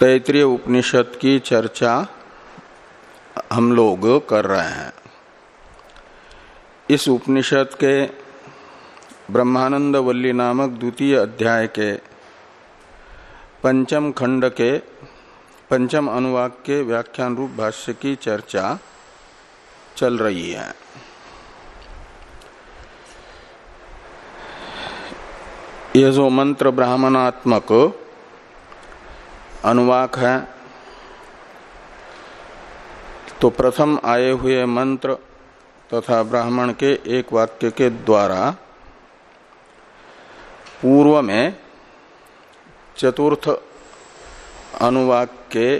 तैतृय उपनिषद की चर्चा हम लोग कर रहे हैं। इस उपनिषद के ब्रह्मानंद वल्ली नामक द्वितीय अध्याय के पंचम खंड के पंचम अनुवाक के व्याख्यान रूप भाष्य की चर्चा चल रही है। यह जो मंत्र ब्राह्मणात्मक अनुवाक है। तो प्रथम आए हुए मंत्र तथा ब्राह्मण के एक वाक्य के द्वारा पूर्व में चतुर्थ अनुवाक के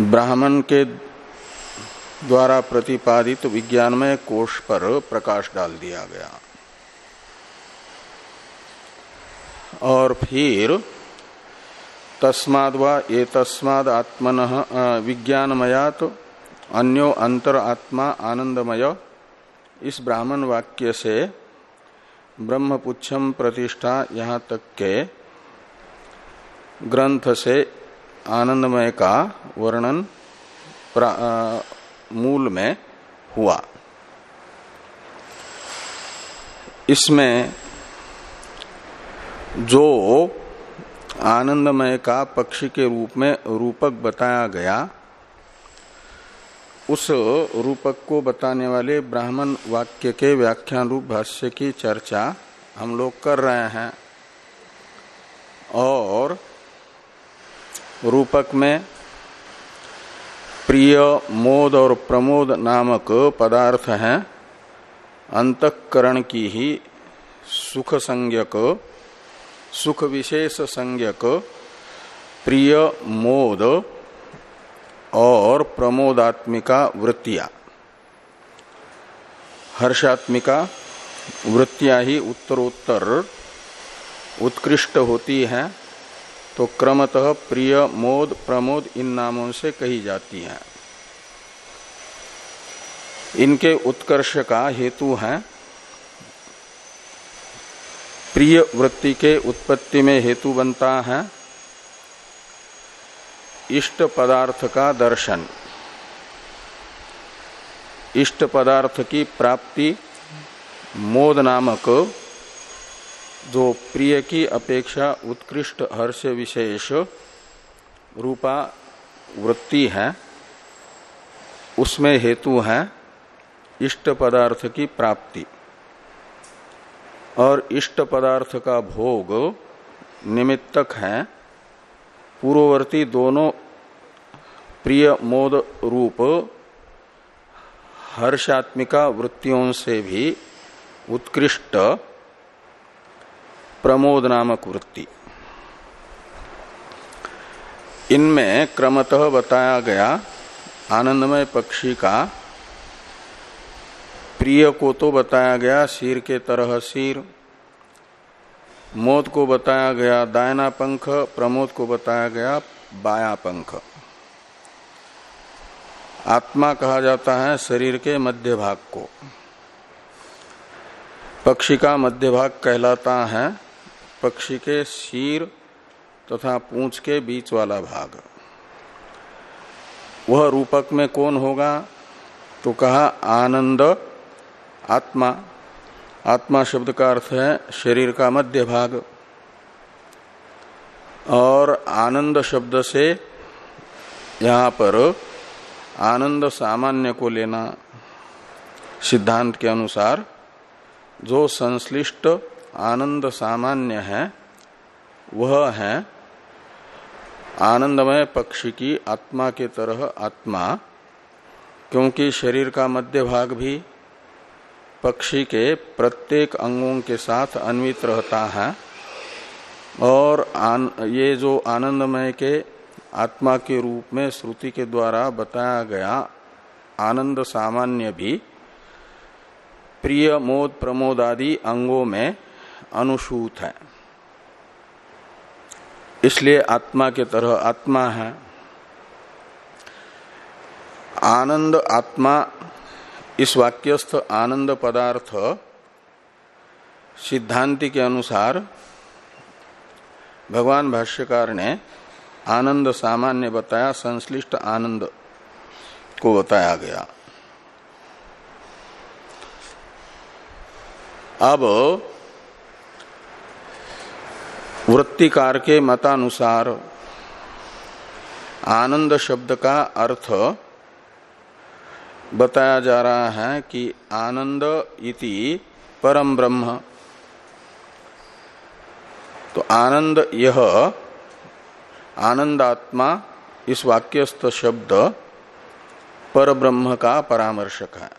ब्राह्मण के द्वारा प्रतिपादित विज्ञानमय कोष पर प्रकाश डाल दिया गया। और फिर तस्माद ये तस्माद आत्मन विज्ञानमयात, अन्यो अंतर आत्मा आनंदमय। इस ब्राह्मण वाक्य से ब्रह्मपुच्छम प्रतिष्ठा यहाँ तक के ग्रंथ से आनंदमय का वर्णन मूल में हुआ। इसमें जो आनंदमय का पक्षी के रूप में रूपक बताया गया, उस रूपक को बताने वाले ब्राह्मण वाक्य के व्याख्यान रूप भाष्य की चर्चा हम लोग कर रहे हैं। और रूपक में प्रिय, मोद और प्रमोद नामक पदार्थ हैं। अंतकरण की ही सुख संज्ञक सुख विशेष संज्ञक प्रिय, मोद, और प्रमोदात्मिका, वृत्तिया। हर्षात्मिका, वृत्तियाँ ही उत्तरोत्तर, उत्कृष्ट होती हैं तो क्रमतः प्रिय, मोद, प्रमोद इन नामों से कही जाती हैं। इनके उत्कर्ष का हेतु है प्रिय वृत्ति के उत्पत्ति में हेतु बनता है इष्ट पदार्थ का दर्शन। इष्ट पदार्थ की प्राप्ति मोद नामक जो प्रिय की अपेक्षा उत्कृष्ट हर्ष विशेष रूपा वृत्ति है। उसमें हेतु है इष्ट पदार्थ की प्राप्ति। और इष्ट पदार्थ का भोग निमित्तक है। पूर्ववर्ती दोनों प्रिय मोद रूप हर्षात्मिका वृत्तियों से भी उत्कृष्ट प्रमोद नामक वृत्ति। इनमें क्रमतः बताया गया आनंदमय पक्षी का प्रिय को तो बताया गया शीर के तरह सिर, मोद को बताया गया दायना पंख, प्रमोद को बताया गया बाया पंख। आत्मा कहा जाता है शरीर के मध्य भाग को। पक्षी का मध्य भाग कहलाता है पक्षी के शीर तथा पूंछ के बीच वाला भाग। वह रूपक में कौन होगा? तो कहा आनंद आत्मा आत्मा शब्द का अर्थ है शरीर का मध्य भाग। और आनंद शब्द से यहाँ पर आनंद सामान्य को लेना सिद्धांत के अनुसार जो संश्लिष्ट आनंद सामान्य है, वह है आनंदमय पक्षी की आत्मा के तरह आत्मा, क्योंकि शरीर का मध्य भाग भी पक्षी के प्रत्येक अंगों के साथ अन्वित रहता है और आन, ये जो आनंदमय के आत्मा के रूप में श्रुति के द्वारा बताया गया आनंद सामान्य भी प्रिय मोद प्रमोद आदि अंगों में अनुसूत है। इसलिए आत्मा के तरह आत्मा है। आनंद आत्मा इस वाक्यस्थ आनंद पदार्थ सिद्धांति के अनुसार भगवान भाष्यकार ने आनंद सामान्य बताया, संश्लिष्ट आनंद को बताया गया। अब वृत्तिकार के मतानुसार आनंद शब्द का अर्थ बताया जा रहा है कि आनंद इति परम ब्रह्म। तो आनंद यह, आनंदात्मा इस वाक्यस्थ शब्द पर ब्रह्म का परामर्शक है।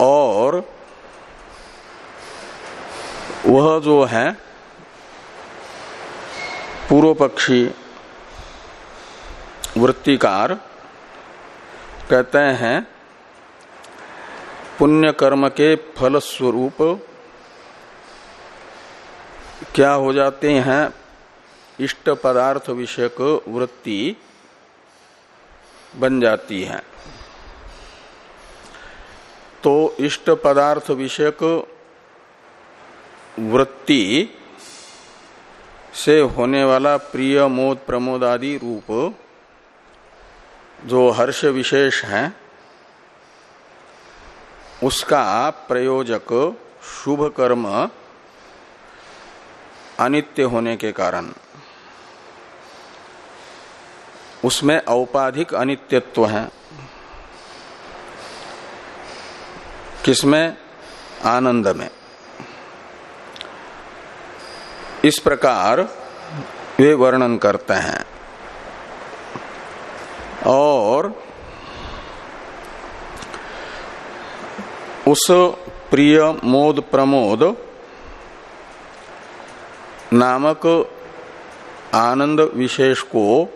और वह जो है पूर्व पक्षी वृत्तिकार कहते हैं पुण्य कर्म के फल स्वरूप क्या हो जाते हैं? इष्ट पदार्थ विषयक वृत्ति बन जाती है। तो इष्ट पदार्थ विषयक वृत्ति से होने वाला प्रिय, मोद, प्रमोद आदि रूप जो हर्ष विशेष है, उसका प्रयोजक शुभ कर्म अनित्य होने के कारण। उसमें औपाधिक अनित्यत्व है। किसमें? आनंद में। इस प्रकार वे वर्णन करते हैं। और उस प्रिय मोद प्रमोद नामक आनंद विशेष को,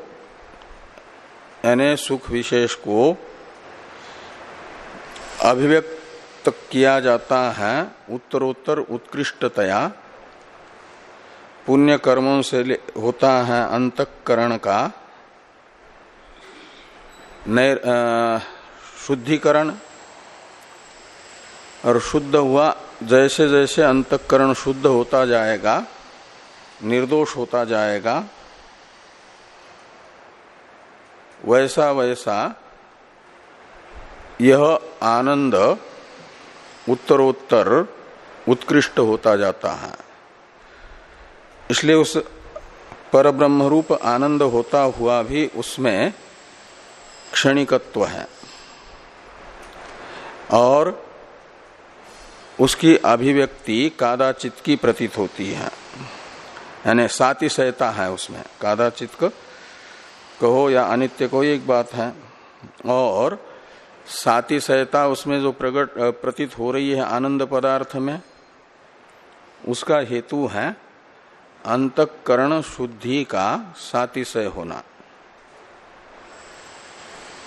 यानी सुख विशेष को अभिव्यक्त किया जाता है उत्तरोत्तर उत्कृष्टतया। पुण्य कर्मों से होता है अंतकरण का। शुद्धिकरण और शुद्ध हुआ जैसे जैसे अंतकरण शुद्ध होता जाएगा, निर्दोष होता जाएगा वैसा वैसा यह आनंद उत्तरोत्तर उत्कृष्ट होता जाता है। इसलिए उस पर ब्रह्म रूप आनंद होता हुआ भी उसमें क्षणिकत्व है। और उसकी अभिव्यक्ति कादाचित की प्रतीत होती है। यानी साति सहता है उसमें। कादाचित कहो या अनित्य को एक बात है। और साति सहता उसमें जो प्रकट प्रतीत हो रही है आनंद पदार्थ में, उसका हेतु है अंतकरण शुद्धि का सातिशय होना।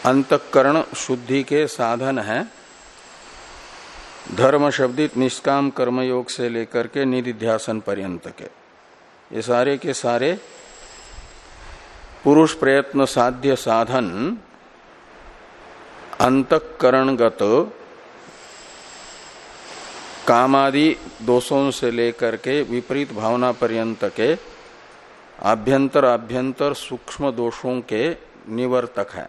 अंतकरण शुद्धि के साधन है। धर्म शब्दित निष्काम कर्मयोग से लेकर के निधिध्यासन पर्यंत के। ये सारे के सारे पुरुष प्रयत्न साध्य साधन अंतकरणगत कामादि दोषों से लेकर के विपरीत भावना पर्यंत के आभ्यंतर आभ्यंतर सूक्ष्म दोषों के निवर्तक है।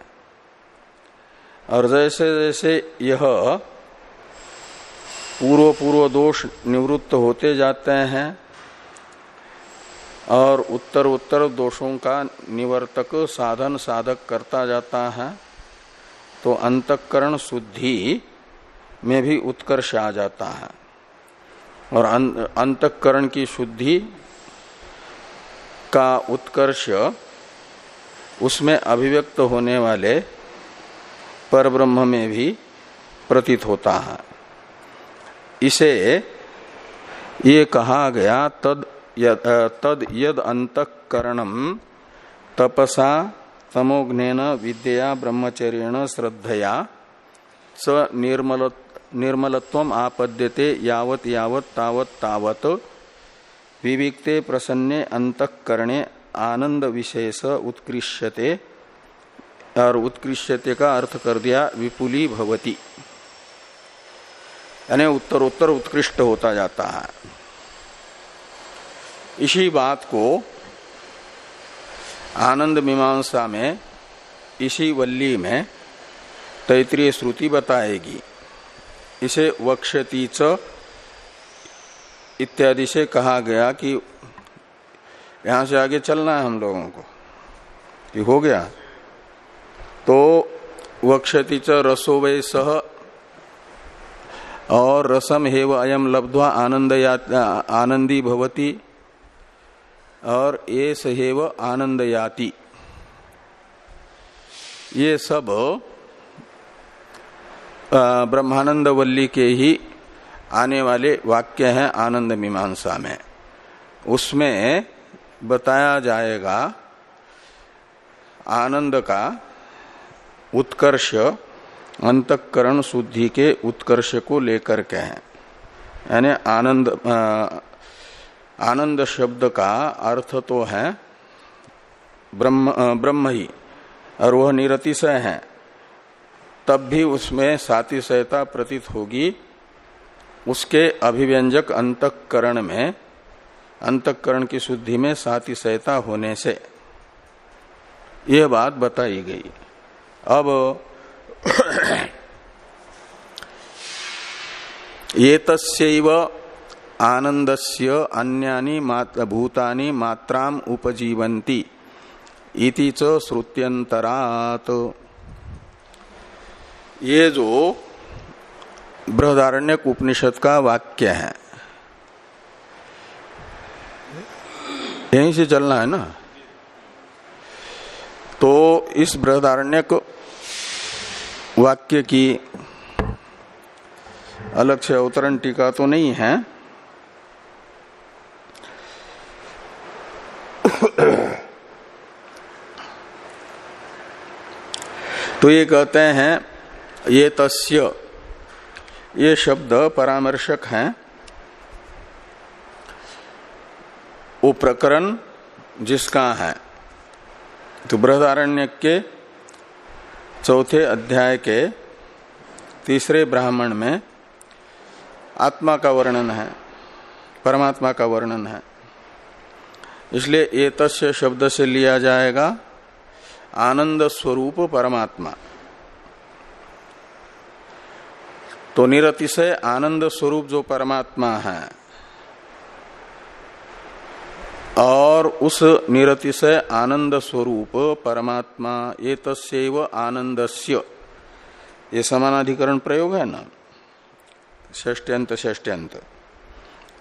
और जैसे जैसे यह पूर्व पूर्व दोष निवृत्त होते जाते हैं और उत्तर उत्तर दोषों का निवर्तक साधन साधक करता जाता है तो अंतकरण शुद्धि में भी उत्कर्ष आ जाता है। और अं-, अंतकरण की शुद्धि का उत्कर्ष उसमें अभिव्यक्त होने वाले पर ब्रह्म में भी प्रतीत होता है। इसे ये कहा गया तद यद, तद यद अंतकरणम तपसा तमोघ्न विद्या ब्रह्मचर्य श्रद्धया स निर्मल निर्मलत्व आपद्यते यावत यावत तावत तावत विविक्ते प्रसन्ने अंतकरणे आनंद विशेष उत्कृष्यते। और उत्कृष्यते का अर्थ कर दिया, विपुली भवती। यानी उत्तरोत्तर उत्कृष्ट होता जाता है। इसी बात को आनंद मीमांसा में, इसी वल्ली में तैतरीय श्रुति बताएगी। इसे वक्षती च इत्यादि से कहा गया कि यहाँ से आगे चलना है हम लोगों को। कि हो गया? तो वक्षति च रसो वे सह और रसम हेव अयम लब्ध्वा आनंद आनंदी भवती। और ये सहेव आनंद याति ये सब ब्रह्मानंद वल्ली के ही आने वाले वाक्य हैं आनंद मीमांसा में। उसमें बताया जाएगा आनंद का उत्कर्ष, अंतकरण शुद्धि के उत्कर्ष को लेकर के हैं यानी आनंद आनंद शब्द का अर्थ तो है, ब्रह्म ब्रह्म ही, और वह निरतिशय है। तब भी उसमें सातिशयता प्रतीत होगी। उसके अभिव्यंजक अंतकरण में, अंतकरण की शुद्धि में सातिशयता होने से। यह बात बताई गई। अब ये तस्व आनंदस्य अन्यानि मात्र भूतानि मात्राम इति च श्रुत्यंतरात ये जो बृहदारण्य उपनिषद का वाक्य है, यहीं से चलना है ना? तो इस बृहदारण्यक वाक्य की अलग से अवतरण टीका तो नहीं है। तो ये कहते हैं, ये तस्य, ये शब्द परामर्शक हैं। वो प्रकरण जिसका है तो बृहदारण्य के चौथे अध्याय के तीसरे ब्राह्मण में आत्मा का वर्णन है, परमात्मा का वर्णन है। इसलिए ये तस्य शब्द से लिया जाएगा, आनंद स्वरूप परमात्मा। तो निरतिशय आनंद स्वरूप जो परमात्मा है और उस निरतिशय आनंद स्वरूप परमात्मा ये तस्व आनंदस्य। ये समानाधिकरण प्रयोग है ना? ष्टंत ष्टंत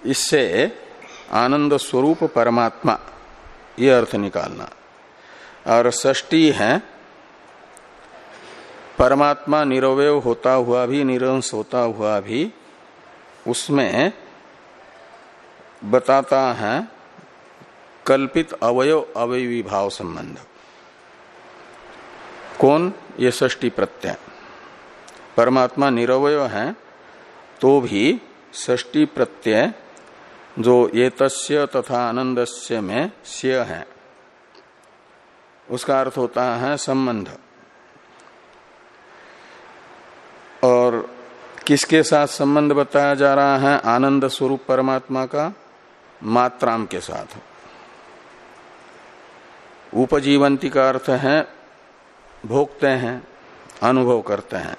इससे आनंद स्वरूप परमात्मा, ये अर्थ निकालना। और ष्टी है, परमात्मा निरवय होता हुआ भी, निरंश होता हुआ भी, उसमें बताता है कल्पित अवयव अवयवी भाव संबंध। कौन? ये ष्टी प्रत्यय। परमात्मा निरवय है तो भी ष्टी प्रत्यय जो ये तस्य तथा आनंदस्य में स्य है। उसका अर्थ होता है संबंध। और किसके साथ संबंध बताया जा रहा है? आनंद स्वरूप परमात्मा का, मात्राम के साथ। उपजीवंती का अर्थ है, भोगते हैं, अनुभव करते हैं।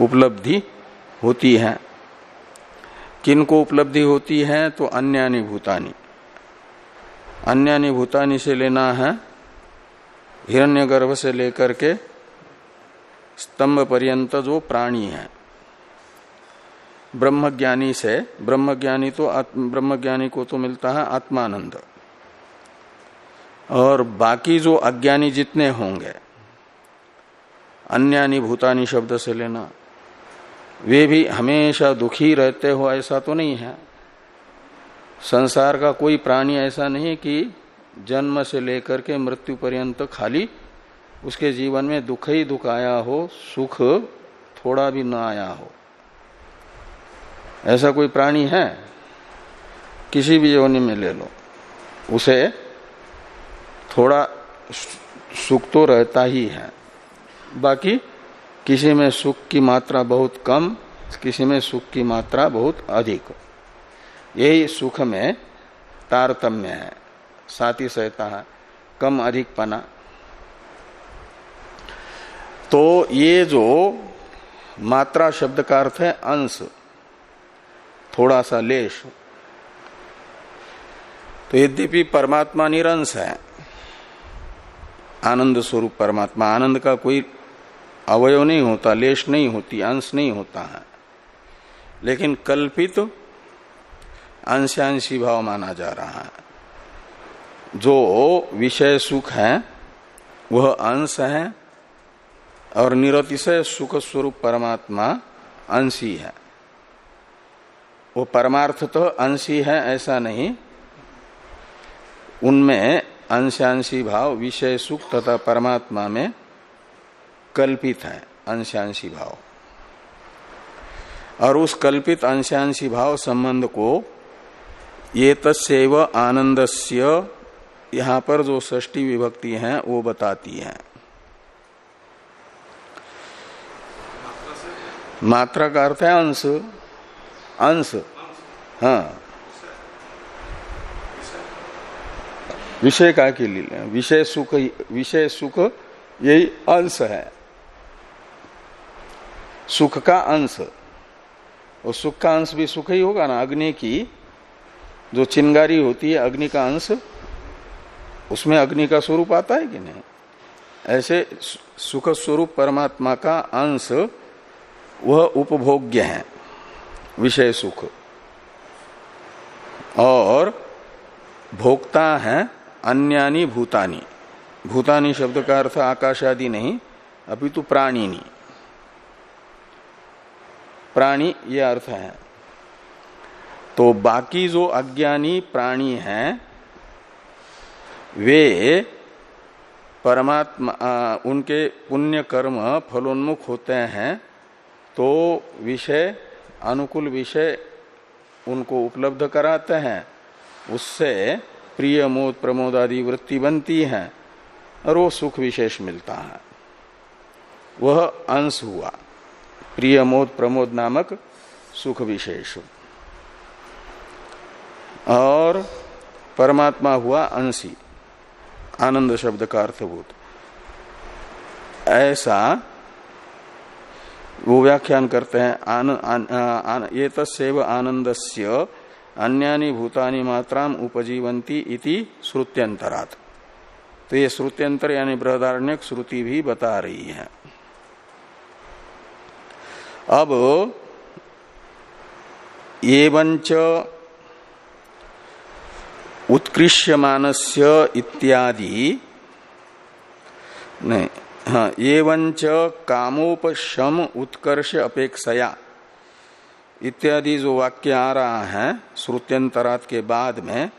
उपलब्धि होती है। किन को उपलब्धि होती है तो अन्यानी भूतानी। अन्यानी भूतानी से लेना है, हिरण्यगर्भ से लेकर के स्तंभ पर्यंत जो प्राणी है। ब्रह्मज्ञानी से, ब्रह्मज्ञानी तो ब्रह्मज्ञानी को तो मिलता है आत्मानंद। और बाकी जो अज्ञानी जितने होंगे, अन्यानी भूतानी शब्द से लेना, वे भी हमेशा दुखी रहते हो ऐसा तो नहीं है। संसार का कोई प्राणी ऐसा नहीं कि जन्म से लेकर के मृत्यु पर्यंत खाली उसके जीवन में दुख ही दुख आया हो, सुख थोड़ा भी ना आया हो। ऐसा कोई प्राणी है? किसी भी योनि में ले लो। उसे थोड़ा सुख तो रहता ही है। बाकी किसी में सुख की मात्रा बहुत कम, किसी में सुख की मात्रा बहुत अधिक। यही सुख में तारतम्य है। साथी सहता है, कम अधिक पना। तो ये जो मात्रा शब्द का अर्थ है अंश, थोड़ा सा लेश। तो यद्यपि परमात्मा निरंश है आनंद स्वरूप परमात्मा। आनंद का कोई अवयव नहीं होता, लेश नहीं होती, अंश नहीं होता है। लेकिन कल्पित अंशांशी भाव माना जा रहा है। जो विषय सुख है, वह अंश है, और निरतिशय सुख स्वरूप परमात्मा अंशी है। वो परमार्थ तो अंशी है, ऐसा नहीं। उनमें अंशांशी भाव विषय सुख तथा परमात्मा में कल्पित है, अंशांशी भाव। और उस कल्पित अंशांशी भाव संबंध को ये तस्व आनंदस्य, यहाँ पर जो षष्टी विभक्ति है, वो बताती है। मात्रा का अर्थ है अंश। अंश। हाँ। विषय का के लिए विषय सुख विषय सुख, यही अंश है। सुख का अंश। और सुख का अंश भी सुख ही होगा ना? अग्नि की जो चिंगारी होती है, अग्नि का अंश, उसमें अग्नि का स्वरूप आता है कि नहीं? ऐसे सुख स्वरूप परमात्मा का अंश, वह उपभोग्य है। विषय सुख। और भोक्ता है अन्यानी भूतानी। भूतानी शब्द का अर्थ आकाश आदि नहीं, अभी तो प्राणीनी। प्राणी, ये अर्थ है। तो बाकी जो अज्ञानी प्राणी हैं, वे परमात्मा उनके पुण्य कर्म फलोन्मुख होते हैं तो विषय, अनुकूल विषय उनको उपलब्ध कराते हैं। उससे प्रिय मोद प्रमोद आदि वृत्ति बनती है और वो सुख विशेष मिलता है। वह अंश हुआ। प्रिय मोद प्रमोद नामक सुख विशेष। और परमात्मा हुआ अंशी। आनंद शब्द का अर्थभूत ऐसा वो व्याख्यान करते हैं आन, आन, आन, ये तस्व आनंदस्य अन्यानी भूतानी मात्रा उपजीवंती इति श्रुत्यंतरात तो ये श्रुत्यंतर यानी बृहदारण्यक श्रुति भी बता रही है। अब एवंच उत्कृष्यमानस्य इत्यादि, नहीं हाँ एवंच कामोपशम उत्कर्ष अपेक्षया इत्यादि जो वाक्य आ रहा है, श्रुत्यंतरात के बाद में,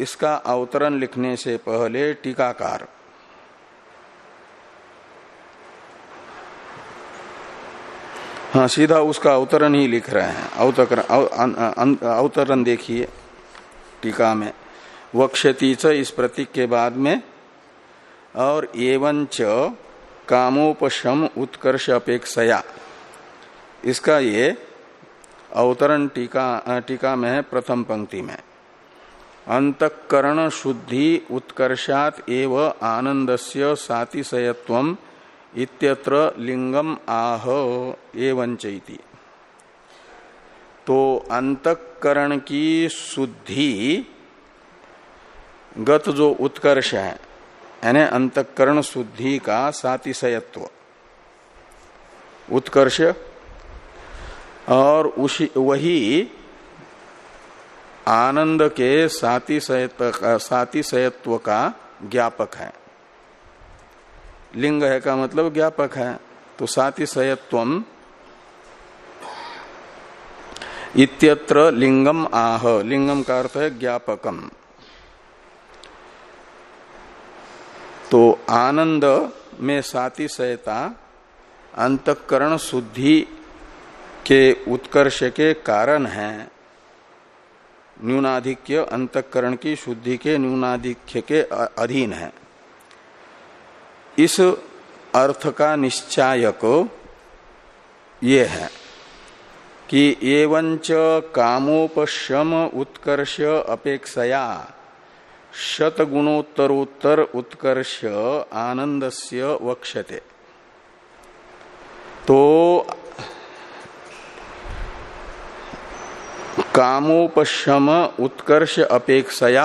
इसका अवतरण लिखने से पहले टीकाकार। हाँ सीधा उसका अवतरण ही लिख रहे हैं। अवतरण देखिए टीका में। वक्षती च इस प्रतीक के बाद में, और एवं च कामोपशम उत्कर्ष अपेक्षया। इसका ये अवतरण टीका टीका में है प्रथम पंक्ति में। अंतकरण शुद्धि उत्कर्षात एव आनंदस्य सातिशयत्व इत्यत्र लिंगम आह एवं चैती। तो अंतकरण की शुद्धि गत जो उत्कर्ष है, यानी अंतकरण शुद्धि का सातिशयत्व। उत्कर्ष और उसी, वही आनंद के सातिशयत्व का ज्ञापक है। लिंग है का मतलब ज्ञापक है। तो सातिशयत्व इत्यत्र लिंगम आह। लिंगम का अर्थ है ज्ञापकम। तो आनंद में सातिशयता अंतकरण शुद्धि के उत्कर्ष के कारण है। न्यूनाधिक्य अंतकरण की शुद्धि के न्यूनाधिक्य के अधीन है। इस अर्थ का निश्चायक ये है कि एवंच कामोपशम उत्कर्ष अपेक्षया शतगुणोत्तरोत्तर उत्कर्ष आनंदस्य वक्षते। तो कामोपशम उत्कर्ष अपेक्षया।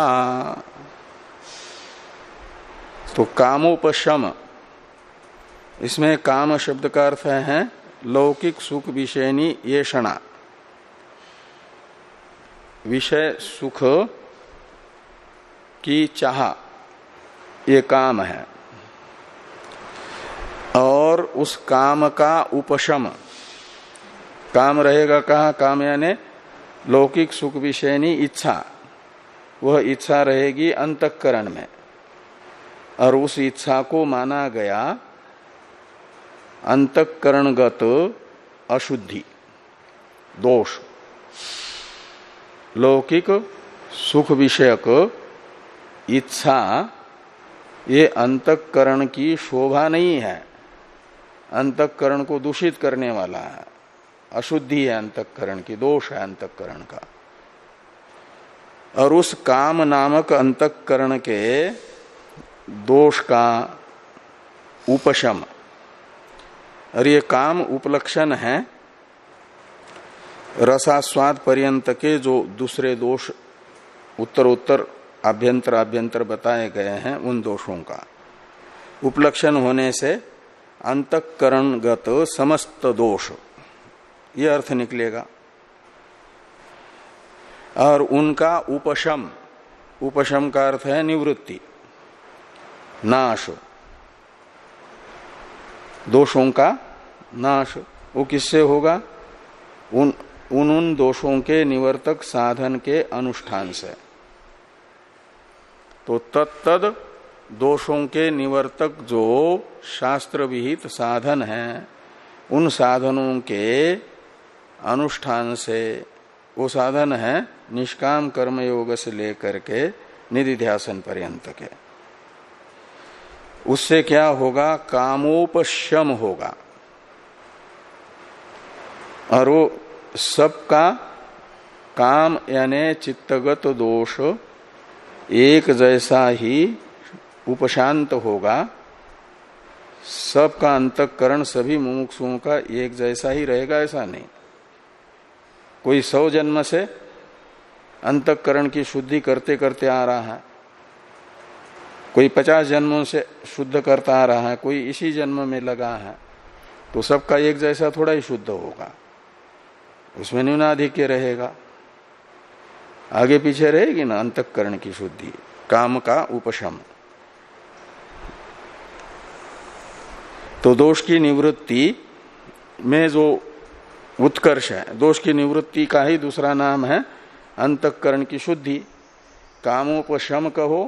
तो कामोपशम इसमें काम शब्द का अर्थ है लौकिक सुख विषयनी ये क्षणा। विषय सुख की चाह, ये काम है। और उस काम का उपशम, काम रहेगा कहा? काम यानी लौकिक सुख विषयनी इच्छा। वह इच्छा रहेगी अंतकरण में। और उस इच्छा को माना गया अंतकरणगत अशुद्धि, दोष। लौकिक सुख विषयक इच्छा, ये अंतकरण की शोभा नहीं है। अंतकरण को दूषित करने वाला है। अशुद्धि है अंतकरण की, दोष है अंतकरण का। और उस काम नामक अंतकरण के दोष का उपशम। और ये काम उपलक्षण है रसास्वाद पर्यंत के जो दूसरे दोष उत्तर उत्तर आभ्यंतर आभ्यंतर बताए गए हैं, उन दोषों का। उपलक्षण होने से अंतकरणगत समस्त दोष ये अर्थ निकलेगा। और उनका उपशम उपशम का अर्थ है निवृत्ति, नाश। दोषों का नाश, वो किससे होगा? उन उन उन दोषों के निवर्तक साधन के अनुष्ठान से। तो तत्तद दोषों के निवर्तक जो शास्त्र विहित साधन हैं, उन साधनों के अनुष्ठान से वो साधन है, निष्काम कर्म योग से लेकर के निधि ध्यासन पर्यंत के। उससे क्या होगा? कामोपशम होगा। और वो सबका काम यानी चित्तगत दोष एक जैसा ही उपशांत होगा। सबका अंतकरण सभी मुमुक्षुओं का एक जैसा ही रहेगा, ऐसा नहीं। कोई सौ जन्म से अंतकरण की शुद्धि करते करते आ रहा है। कोई पचास जन्मों से शुद्ध करता आ रहा है, कोई इसी जन्म में लगा है तो सबका एक जैसा थोड़ा ही शुद्ध होगा। उसमें न्यूनाधिक्य रहेगा। आगे पीछे रहेगी ना अंतकरण की शुद्धि, काम का उपशम। तो दोष की निवृत्ति में जो उत्कर्ष है। दोष की निवृत्ति का ही दूसरा नाम है अंतकरण की शुद्धि। कामोपशम कहो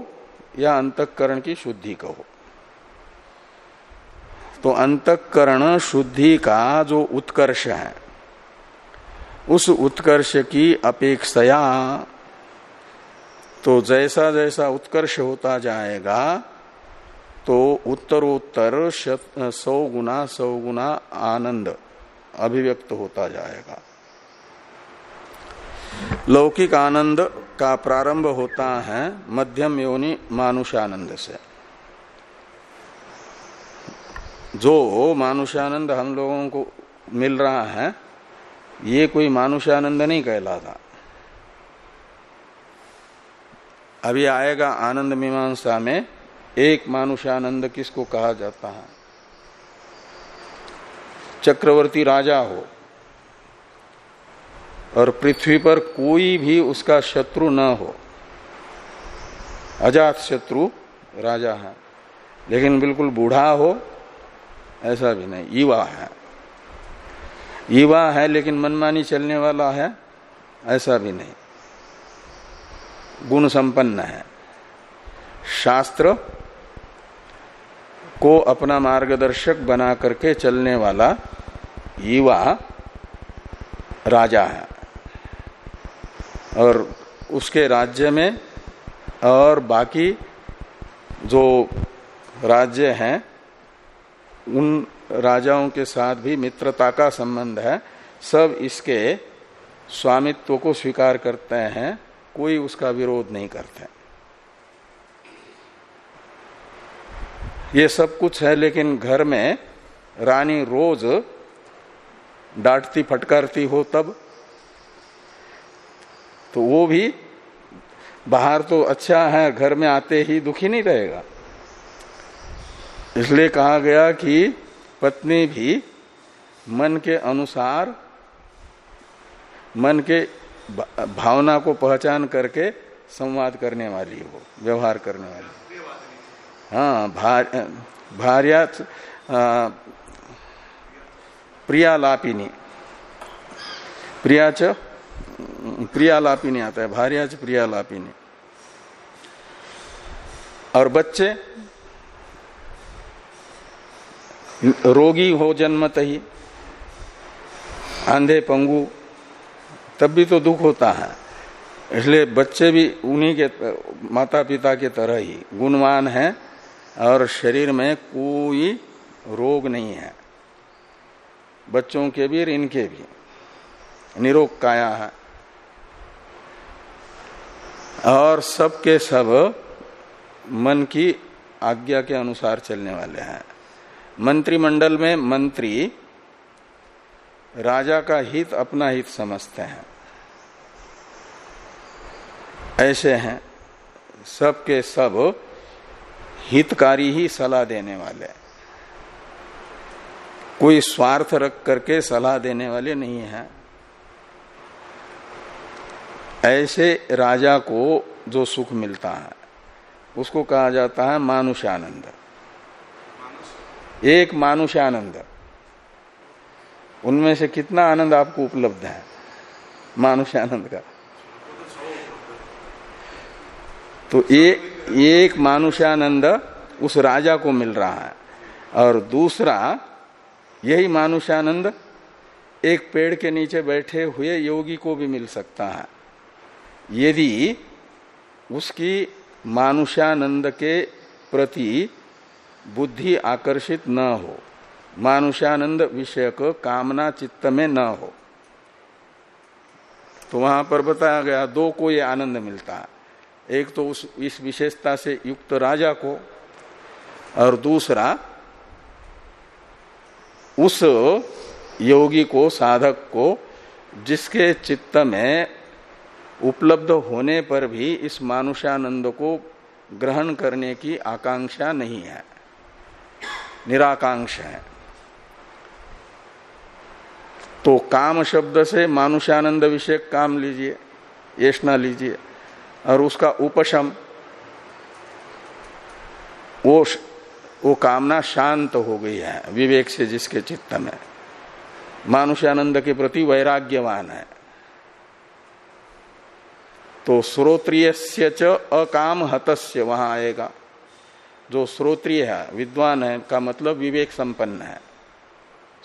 या अंतकरण की शुद्धि कहो। तो अंतकरण शुद्धि का जो उत्कर्ष है, उस उत्कर्ष की अपेक्षया तो जैसा जैसा उत्कर्ष होता जाएगा तो उत्तरोत्तर सौ गुना सौ गुना आनंद। अभिव्यक्त होता जाएगा। लौकिक आनंद का प्रारंभ होता है मध्यम योनि मानुषानंद से। जो मानुषानंद हम लोगों को मिल रहा है, ये कोई मानुषानंद नहीं कहलाता। अभी आएगा आनंद मीमांसा में, एक मानुषानंद किसको कहा जाता है? चक्रवर्ती राजा हो, और पृथ्वी पर कोई भी उसका शत्रु न हो। अजात शत्रु राजा है, लेकिन बिल्कुल बूढ़ा हो, ऐसा भी नहीं, युवा है। युवा है, लेकिन मनमानी चलने वाला है, ऐसा भी नहीं। गुण संपन्न है। शास्त्र को अपना मार्गदर्शक बना करके चलने वाला युवा राजा है। और उसके राज्य में और बाकी जो राज्य हैं, उन राजाओं के साथ भी मित्रता का संबंध है। सब इसके स्वामित्व को स्वीकार करते हैं, कोई उसका विरोध नहीं करते। ये सब कुछ है, लेकिन घर में रानी रोज डांटती, फटकारती हो तब। तो वो भी बाहर तो अच्छा है, घर में आते ही दुखी नहीं रहेगा। इसलिए कहा गया कि पत्नी भी मन के अनुसार, मन के भावना को पहचान करके संवाद करने वाली हो, व्यवहार करने वाली हाँ भार, भार्या प्रियालापिनी। प्रियाच प्रियालापिनी आता है भार्याच प्रियालापिनी। और बच्चे रोगी हो जन्मत ही आंधे पंगु तब भी तो दुख होता है। इसलिए बच्चे भी उन्हीं के माता पिता के तरह ही गुणवान हैं। और शरीर में कोई रोग नहीं है। बच्चों के भी और इनके भी। निरोग काया है। और सबके सब मन की आज्ञा के अनुसार चलने वाले हैं। मंत्रिमंडल में मंत्री राजा का हित अपना हित समझते हैं। ऐसे हैं। सबके सब हितकारी ही सलाह देने वाले कोई स्वार्थ रख करके सलाह देने वाले नहीं है। ऐसे राजा को जो सुख मिलता है, उसको कहा जाता है मानुष्यानंद एक मानुष्यानंद उनमें से कितना आनंद आपको उपलब्ध है? मानुष्यानंद का। तो ये एक मानुष्यानंद उस राजा को मिल रहा है। और दूसरा, यही मानुष्यानंद एक पेड़ के नीचे बैठे हुए योगी को भी मिल सकता है। यदि उसकी मानुष्यानंद के प्रति बुद्धि आकर्षित न हो मानुष्यानंद विषयक कामना चित्त में न हो तो वहाँ पर बताया गया दो को ये आनंद मिलता है। एक तो उस, इस विशेषता से युक्त राजा को, और दूसरा, उस योगी को, साधक को, जिसके चित्त में उपलब्ध होने पर भी इस मानुष्यानंद को ग्रहण करने की आकांक्षा नहीं है। निराकांक्ष है। तो काम शब्द से मानुष्यानंद विषय काम लीजिए, येषणा लीजिए। और उसका उपशम, वो वो कामना शांत हो गई है, विवेक से जिसके चित्त में। मानुष्यानंद के प्रति वैराग्यवान है। तो श्रोत्रिय च अकाम हतस्य वहाँ आएगा। जो श्रोत्रिय है, विद्वान है, का मतलब विवेक संपन्न है।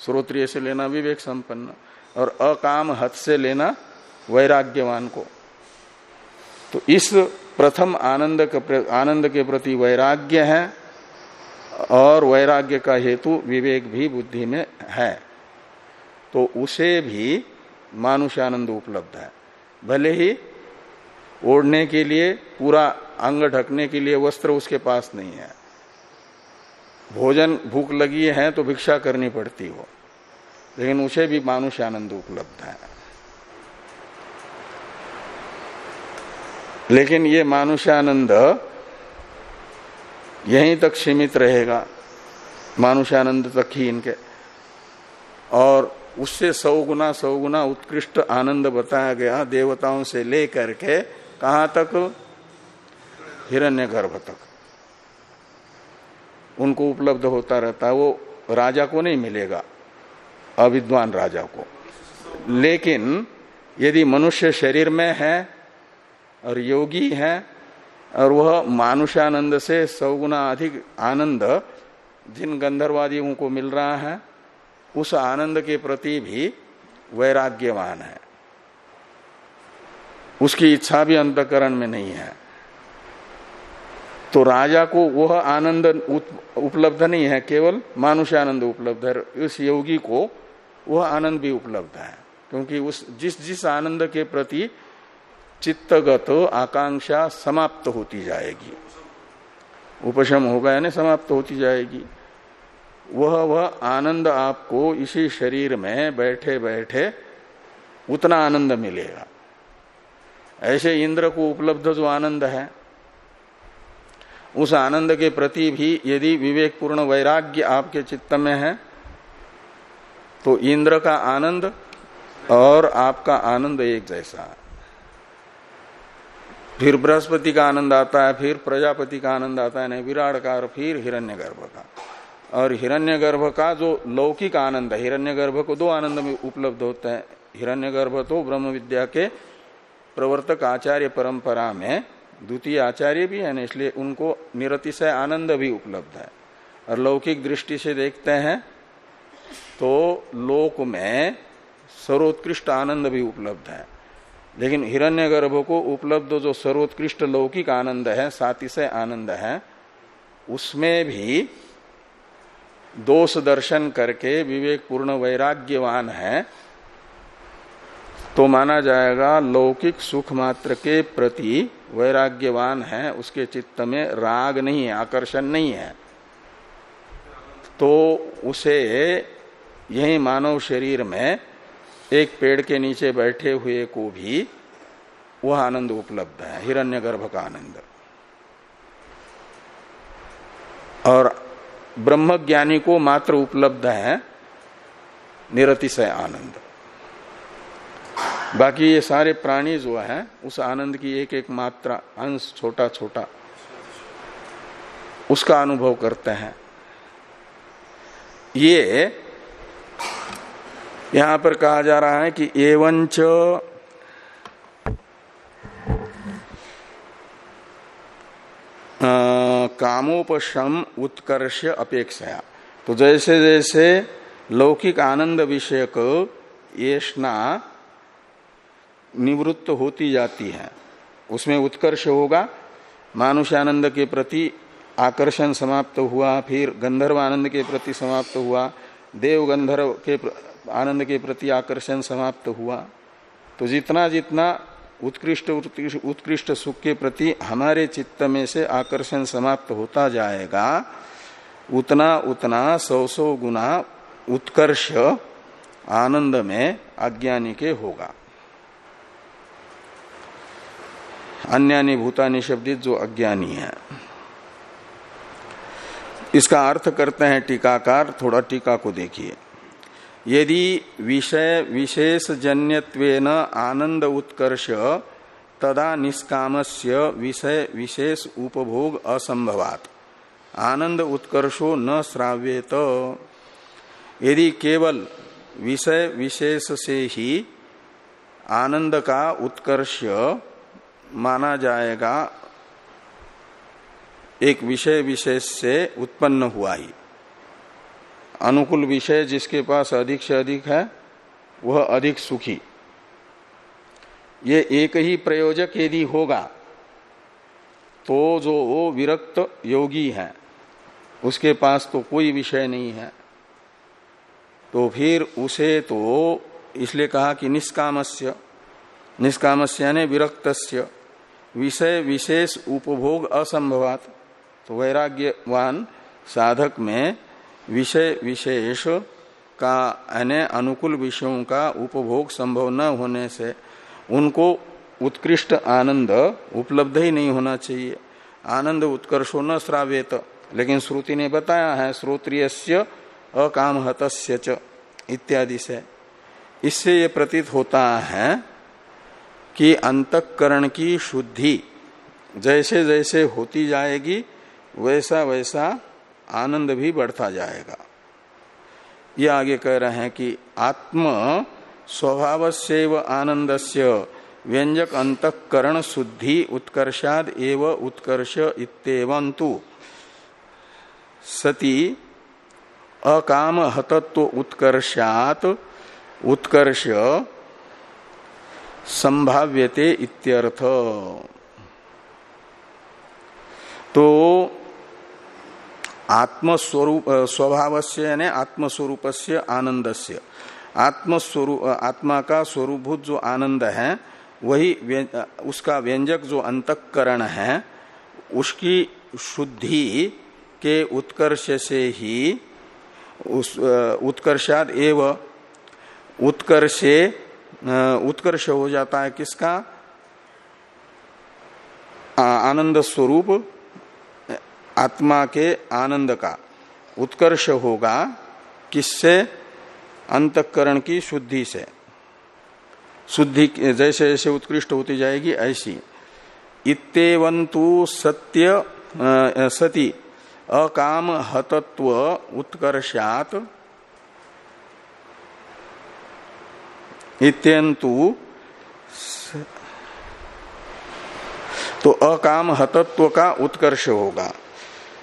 श्रोत्रिय से लेना विवेक संपन्न, और अकाम हत से लेना वैराग्यवान को। तो इस प्रथम आनंद के आनंद के प्रति वैराग्य है और वैराग्य का हेतु विवेक भी बुद्धि में है। तो उसे भी मानुष्यानंद उपलब्ध है। भले ही ओढ़ने के लिए, पूरा अंग ढकने के लिए वस्त्र उसके पास नहीं है। भोजन भूख लगी है तो भिक्षा करनी पड़ती हो, लेकिन उसे भी मानुष आनंद उपलब्ध है। लेकिन ये मानुष्यानंद यहीं तक सीमित रहेगा। मानुष्यानंद तक ही इनके। और उससे सौ गुना सौ गुना उत्कृष्ट आनंद बताया गया देवताओं से लेकर के कहा तक? हिरण्य गर्भ तक। उनको उपलब्ध होता रहता है। वो राजा को नहीं मिलेगा, अविद्वान राजा को। लेकिन यदि मनुष्य शरीर में है और योगी है, और वह मानुषानंद से सौगुना अधिक आनंद, जिन गंधर्वादियों को मिल रहा है, उस आनंद के प्रति भी वैराग्यवान है। उसकी इच्छा भी अंतकरण में नहीं है। तो राजा को वह आनंद उपलब्ध नहीं है, केवल मानुष्य आनंद उपलब्ध है इस योगी को वह आनंद भी उपलब्ध है, क्योंकि उस, जिस जिस आनंद के प्रति चित्तगत आकांक्षा समाप्त होती जाएगी। उपशम होगा यानी समाप्त होती जाएगी। वह वह आनंद आपको इसी शरीर में बैठे बैठे उतना आनंद मिलेगा। ऐसे इंद्र को उपलब्ध जो आनंद है, उस आनंद के प्रति भी यदि विवेकपूर्ण वैराग्य आपके चित्त में है तो इंद्र का आनंद और आपका आनंद एक जैसा फिर बृहस्पति का आनंद आता है, फिर प्रजापति का आनंद आता है, नहीं और फिर हिरण्यगर्भ का। और हिरण्यगर्भ का जो लौकिक आनंद है, हिरण्यगर्भ को दो आनंद में उपलब्ध होता है। हिरण्यगर्भ तो ब्रह्म विद्या के प्रवर्तक आचार्य परंपरा में द्वितीय आचार्य भी है, इसलिए उनको निरतिशय आनंद भी उपलब्ध है। और लौकिक दृष्टि से देखते हैं तो लोक में सर्वोत्कृष्ट आनंद भी उपलब्ध है। लेकिन हिरण्यगर्भ को उपलब्ध जो सर्वोत्कृष्ट लौकिक आनंद है, सातिशय आनंद है, उसमें भी दोष दर्शन करके विवेक पूर्ण वैराग्यवान है तो माना जाएगा लौकिक सुख मात्र के प्रति वैराग्यवान है, उसके चित्त में राग नहीं है, आकर्षण नहीं है। तो उसे यही मानव शरीर में एक पेड़ के नीचे बैठे हुए को भी वह आनंद उपलब्ध है, हिरण्यगर्भ का आनंद। और ब्रह्मज्ञानी को मात्र उपलब्ध है निरतिशय आनंद। बाकी ये सारे प्राणी जो है, उस आनंद की एक एक मात्रा, अंश छोटा छोटा उसका अनुभव करते हैं। ये यहाँ पर कहा जा रहा है कि एवंच कामोपशम उत्कर्ष अपेक्षा तो जैसे जैसे लौकिक आनंद विषयक येषणा निवृत्त होती जाती है, उसमें उत्कर्ष होगा मानुष्यानंद के प्रति आकर्षण समाप्त हुआ, फिर गंधर्व आनंद के प्रति समाप्त हुआ देव गंधर्व के आनंद के प्रति आकर्षण समाप्त हुआ। तो जितना जितना उत्कृष्ट उत्कृष्ट सुख के प्रति हमारे चित्त में से आकर्षण समाप्त होता जाएगा, उतना उतना सौ सौ गुना उत्कर्ष आनंद में अज्ञानी के होगा। अन्यानी भूतानी शब्दित जो अज्ञानी है, इसका अर्थ करते हैं टीकाकार, थोड़ा टीका को देखिए। यदि विषय विशेष जन्यत्वेन आनंद उत्कर्ष, तदा निष्कामस्य विषय विशेष उपभोग असंभवात आनंद उत्कर्षो न श्राव्येत। यदि केवल विषय विशेष से ही आनंद का उत्कर्ष माना जाएगा, एक विषय विशेष से उत्पन्न हुआ ही। अनुकूल विषय जिसके पास अधिक से अधिक है, वह अधिक सुखी। ये एक ही प्रयोजक यदि होगा तो जो वो विरक्त योगी है, उसके पास तो कोई विषय नहीं है। तो फिर उसे तो इसलिए कहा कि निष्कामस्य निष्कामस्य ने विरक्तस्य, विषय विशेष उपभोग असंभवात। तो वैराग्यवान साधक में विषय विशेष का अन्य अनुकूल विषयों का उपभोग संभव न होने से उनको उत्कृष्ट आनंद उपलब्ध ही नहीं होना चाहिए। आनंद उत्कर्षो न श्राव्यत। लेकिन श्रुति ने बताया है श्रोत्रिय अकाम हतस्य इत्यादि से। इससे ये प्रतीत होता है कि अंतकरण की शुद्धि जैसे जैसे होती जाएगी वैसा वैसा आनंद भी बढ़ता जाएगा। ये आगे कह रहे हैं कि आत्म स्वभाव से आनंद से व्यंजक अंतकरण शुद्धि उत्कर्षाद एव उत्कर्ष इतवंतु सती अकाम हतत्व उत्कर्षात उत्कर्ष संभाव्यते इत्यर्थ। तो आत्मस्वरूप स्वभाव से यानी आत्मस्वरूप से आनंद से आत्मस्वरूप आत्मा का स्वरूभूत जो आनंद है, वही उसका व्यंजक जो अंतकरण है, उसकी शुद्धि के उत्कर्ष से ही, उस उत्कर्षाद एव, उत्कर्षे उत्कर्ष हो जाता है किसका? आनंद स्वरूप आत्मा के आनंद का उत्कर्ष होगा किससे? अंतकरण की शुद्धि से। शुद्धि जैसे जैसे उत्कृष्ट होती जाएगी, ऐसी। इतवंतु सत्य सती, अकाम हतत्व उत्कर्षात। इत्यंतु तो अकाम हतत्व का उत्कर्ष होगा।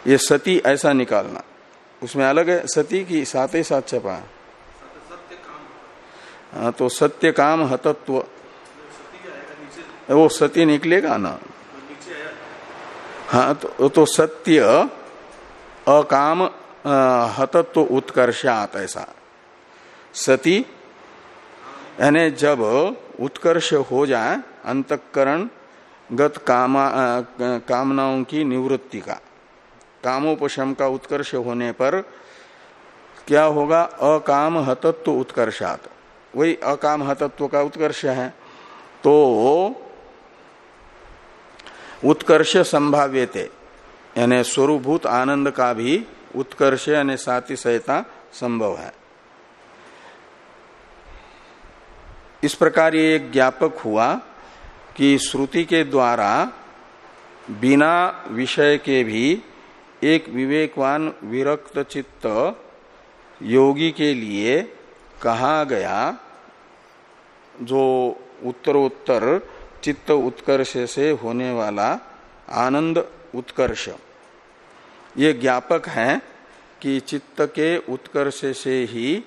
ये सती ऐसा निकालना। उसमें अलग है सती की साथ ही साथ छपा हाँ। तो सत्य काम हतत्व। वो सत्य निकलेगा ना। हाँ तो, तो सत्य अकाम हतत्व उत्कर्षात ऐसा। सती यानी जब उत्कर्ष हो जाए अंतकरण गत कामा कामनाओं की निवृत्ति का। कामोपशम का उत्कर्ष होने पर क्या होगा? अकाम हतत्व उत्कर्षात। वही अकाम हतत्व का उत्कर्ष है। तो उत्कर्ष संभाव्यते, यानी स्वरूभूत आनंद का भी उत्कर्ष यानी साति सहिता संभव है। इस प्रकार ये एक ज्ञापक हुआ कि श्रुति के द्वारा बिना विषय के भी एक विवेकवान विरक्त चित्त योगी के लिए कहा गया, जो उत्तरोत्तर, चित्त उत्कर्ष से होने वाला आनंद उत्कर्ष। ये ज्ञापक है कि चित्त के उत्कर्ष से ही,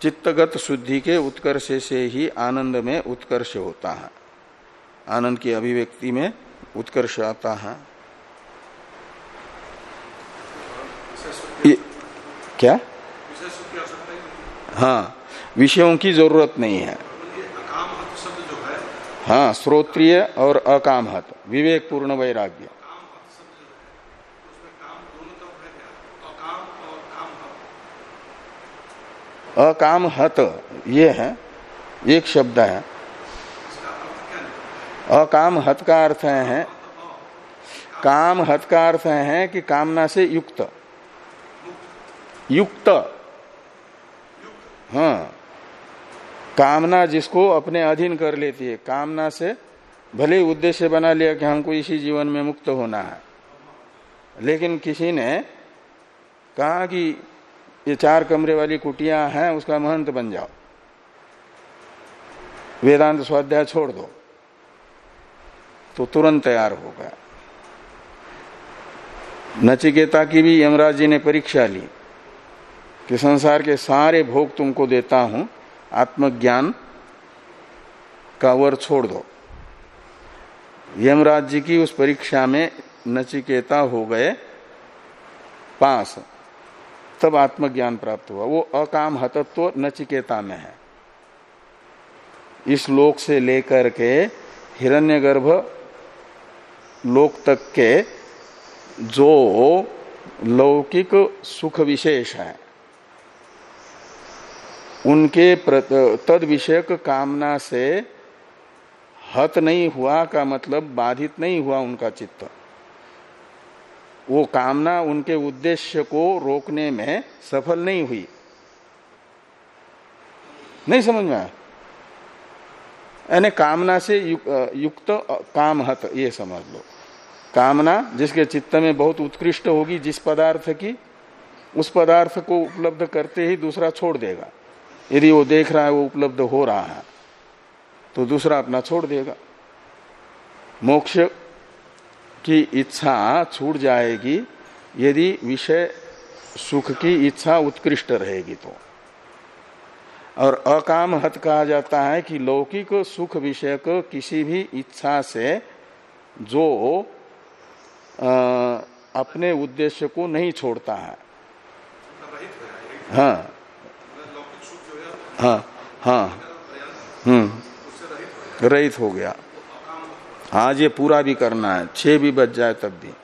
चित्तगत शुद्धि के उत्कर्ष से ही आनंद में उत्कर्ष होता है। आनंद की अभिव्यक्ति में उत्कर्ष आता है ये, क्या? हाँ विषयों की ज़रूरत नहीं है। हाँ श्रोत्रिय और अकामहत विवेक पूर्ण वैराग्य। अकाम हत ये है एक शब्द है। अकाम हत का अर्थ है काम हत का अर्थ है कि कामना से युक्त। युक्त। हाँ। कामना जिसको अपने अधीन कर लेती है, कामना से भले ही उद्देश्य बना लिया कि हमको इसी जीवन में मुक्त होना है। लेकिन किसी ने कहा कि ये चार कमरे वाली कुटिया हैं, उसका महंत बन जाओ। वेदांत स्वाध्याय छोड़ दो। तो तुरंत तैयार हो गया। नचिकेता की भी यमराज जी ने परीक्षा ली। कि संसार के सारे भोग तुमको देता हूँ। आत्मज्ञान का वर छोड़ दो। यमराज जी की उस परीक्षा में नचिकेता हो गए, पास। तब आत्मज्ञान प्राप्त हुआ। वो अकाम हतत्व नचिकेता में है। इस लोक से लेकर के हिरण्यगर्भ लोक तक के जो लौकिक सुख विशेष है। उनके तद विषयक कामना से हत नहीं हुआ का मतलब बाधित नहीं हुआ उनका चित्त। वो कामना उनके उद्देश्य को रोकने में सफल नहीं हुई। नहीं समझ में आया? यानी कामना से युक, युक्त काम हत ये समझ लो। कामना जिसके चित्त में बहुत उत्कृष्ट होगी जिस पदार्थ की उस पदार्थ को उपलब्ध करते ही दूसरा छोड़ देगा। यदि वो देख रहा है वो उपलब्ध हो रहा है तो दूसरा अपना छोड़ देगा। मोक्ष की इच्छा छूट जाएगी यदि विषय सुख की इच्छा उत्कृष्ट रहेगी तो। और अकाम हत कहा जाता है कि लौकिक सुख विषय को किसी भी इच्छा से जो आ, अपने उद्देश्य को नहीं छोड़ता है। हाँ। हाँ हाँ। हम्म। रहित हो गया। आज ये पूरा भी करना है। छह भी बच जाए तब भी।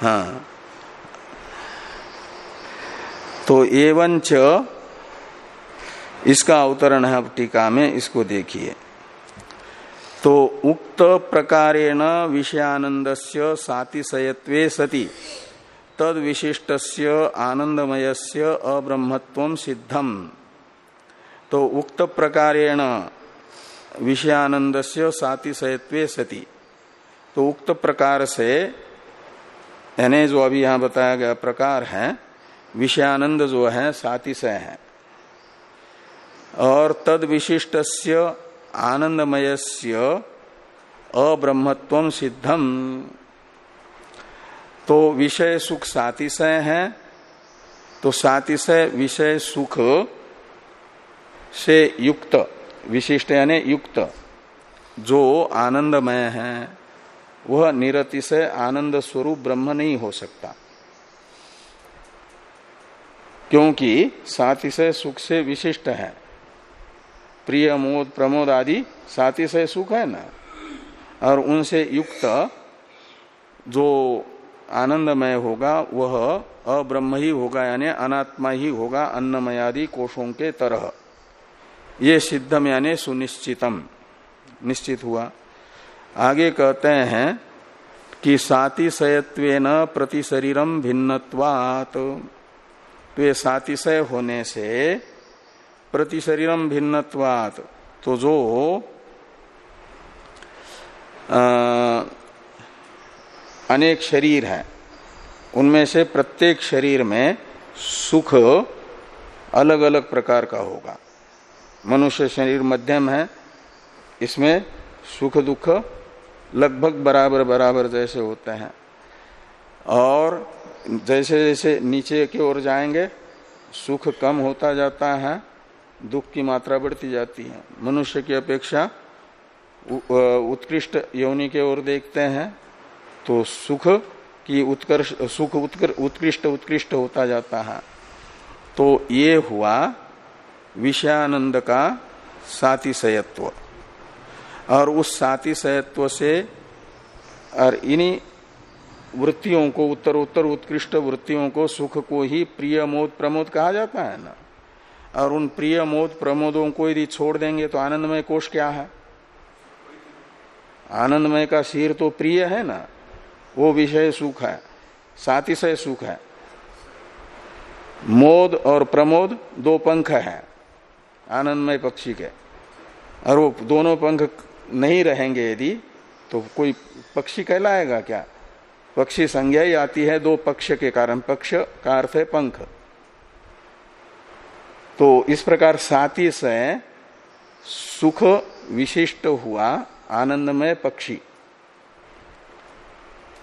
हाँ। तो एवं च, इसका अवतरण है अब टीका में, इसको देखिए। तो उक्त प्रकारेण विषयानंद से सातिशयत्वे सती। तद विशिष्ट आनंदमय से अब्रह्मत्व सिद्धम। तो उक्त प्रकारेण विषयानंद से सातिशयत्वे सती। तो उक्त प्रकार से, यानी जो अभी यहाँ बताया गया प्रकार है, विषयानंद जो है, सातिशय है। और तद विशिष्ट आनंदमय से अब्रह्मत्व सिद्धम। तो विषय सुख सातिशय है। तो सातिशय विषय सुख से युक्त, विशिष्ट यानी युक्त, जो आनंदमय है। वह निरतिशय आनंद स्वरूप ब्रह्म नहीं हो सकता। क्योंकि सातिशय सुख से विशिष्ट है। प्रिय, मोद, प्रमोद आदि सातिशय सुख है ना? और उनसे युक्त जो आनंदमय होगा, वह अब्रह्म ही होगा, यानी अनात्मा ही होगा, अन्नमयादि कोषों के तरह। ये सिद्धम यानी सुनिश्चितम, निश्चित हुआ। आगे कहते हैं कि सातिशयत्व प्रति शरीरम भिन्नवात तो ये सातिशय होने से प्रति शरीरम भिन्नवात तो जो अनेक शरीर हैं। उनमें से प्रत्येक शरीर में सुख अलग अलग प्रकार का होगा। मनुष्य शरीर मध्यम है। इसमें सुख दुख लगभग बराबर बराबर जैसे होते हैं। और जैसे जैसे नीचे की ओर जाएँगे, सुख कम होता जाता है, दुख की मात्रा बढ़ती जाती है। मनुष्य की अपेक्षा उत्कृष्ट योनि के ओर देखते हैं। तो सुख की उत्कर्ष सुख उत्कर, उत्कृष्ट उत्कृष्ट होता जाता है। तो ये हुआ विषयानंद का सातिशयत्व। और उस सातिशयत्व से और इन्हीं वृत्तियों को उत्तर उत्तर उत्कृष्ट वृत्तियों को सुख को ही प्रिय मोद प्रमोद कहा जाता है ना। और उन प्रिय मोद प्रमोदों को यदि छोड़ देंगे तो आनंदमय कोष क्या है? आनंदमय का शीर तो प्रिय है ना। वो विषय सुख है सातिशय सुख है। मोद और प्रमोद दो पंख है, आनंदमय पक्षी के। और वो दोनों पंख नहीं रहेंगे यदि तो कोई पक्षी कहलाएगा क्या? पक्षी संज्ञा ही आती है दो पक्ष के कारण, पक्ष का अर्थ है पंख। तो इस प्रकार साती से सुख विशिष्ट हुआ आनंदमय पक्षी।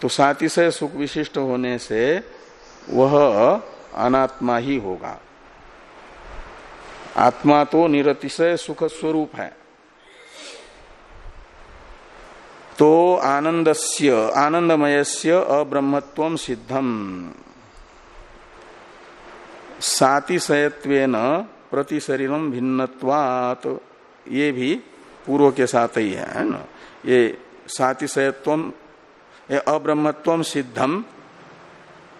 तो सातिशय सुख विशिष्ट होने से वह अनात्मा ही होगा। आत्मा तो निरतिशय सुख स्वरूप है। तो आनंदस्य, आनंदमयस्य अब्रह्मत्व सिद्धम। सातिशयत्वेन प्रति शरीरम भिन्नवात ये भी पूर्व के साथ ही है ना? ये सातिशयत्व अब्रह्मत्व सिद्धम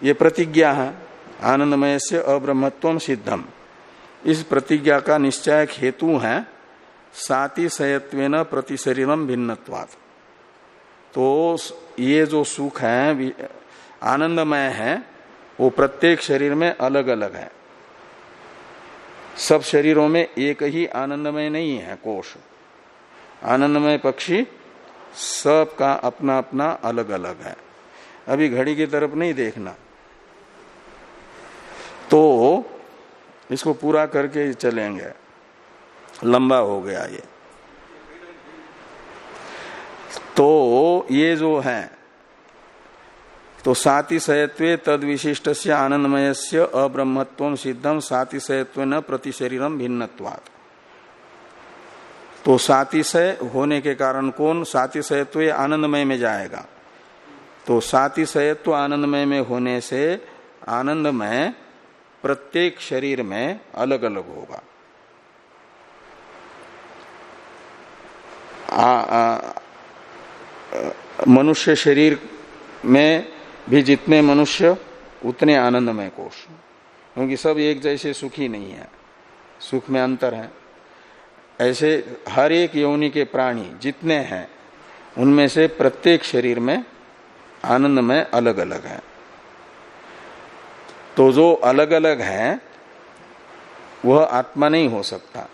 ये प्रतिज्ञा है, आनंदमय से अब्रह्मत्व सिद्धम इस प्रतिज्ञा का निश्चय हेतु है सातिशयत्व प्रति शरीरम भिन्नवात तो ये जो सुख है आनंदमय है, वो प्रत्येक शरीर में अलग अलग है। सब शरीरों में एक ही आनंदमय नहीं है कोष आनंदमय पक्षी सब का अपना अपना अलग अलग है। अभी घड़ी की तरफ़ नहीं देखना। तो इसको पूरा करके चलेंगे। लंबा हो गया ये। तो ये जो है तो सातिशयत्व तद विशिष्ट से आनंदमय से अब्रह्मत्व सिद्धम सातिशयत्व न प्रतिशरीरम भिन्नवाद तो सातिशय होने के कारण कौन? सातिशयत्व आनंदमय में जाएगा। तो सातिशयत्व आनंदमय में होने से आनंदमय प्रत्येक शरीर में अलग अलग होगा मनुष्य शरीर में भी जितने मनुष्य, उतने आनंदमय कोष। क्योंकि सब एक जैसे सुखी नहीं है। सुख में अंतर है। ऐसे हर एक योनि के प्राणी जितने हैं, उनमें से प्रत्येक शरीर में आनंद में अलग अलग है। तो जो अलग अलग है, वह आत्मा नहीं हो सकता।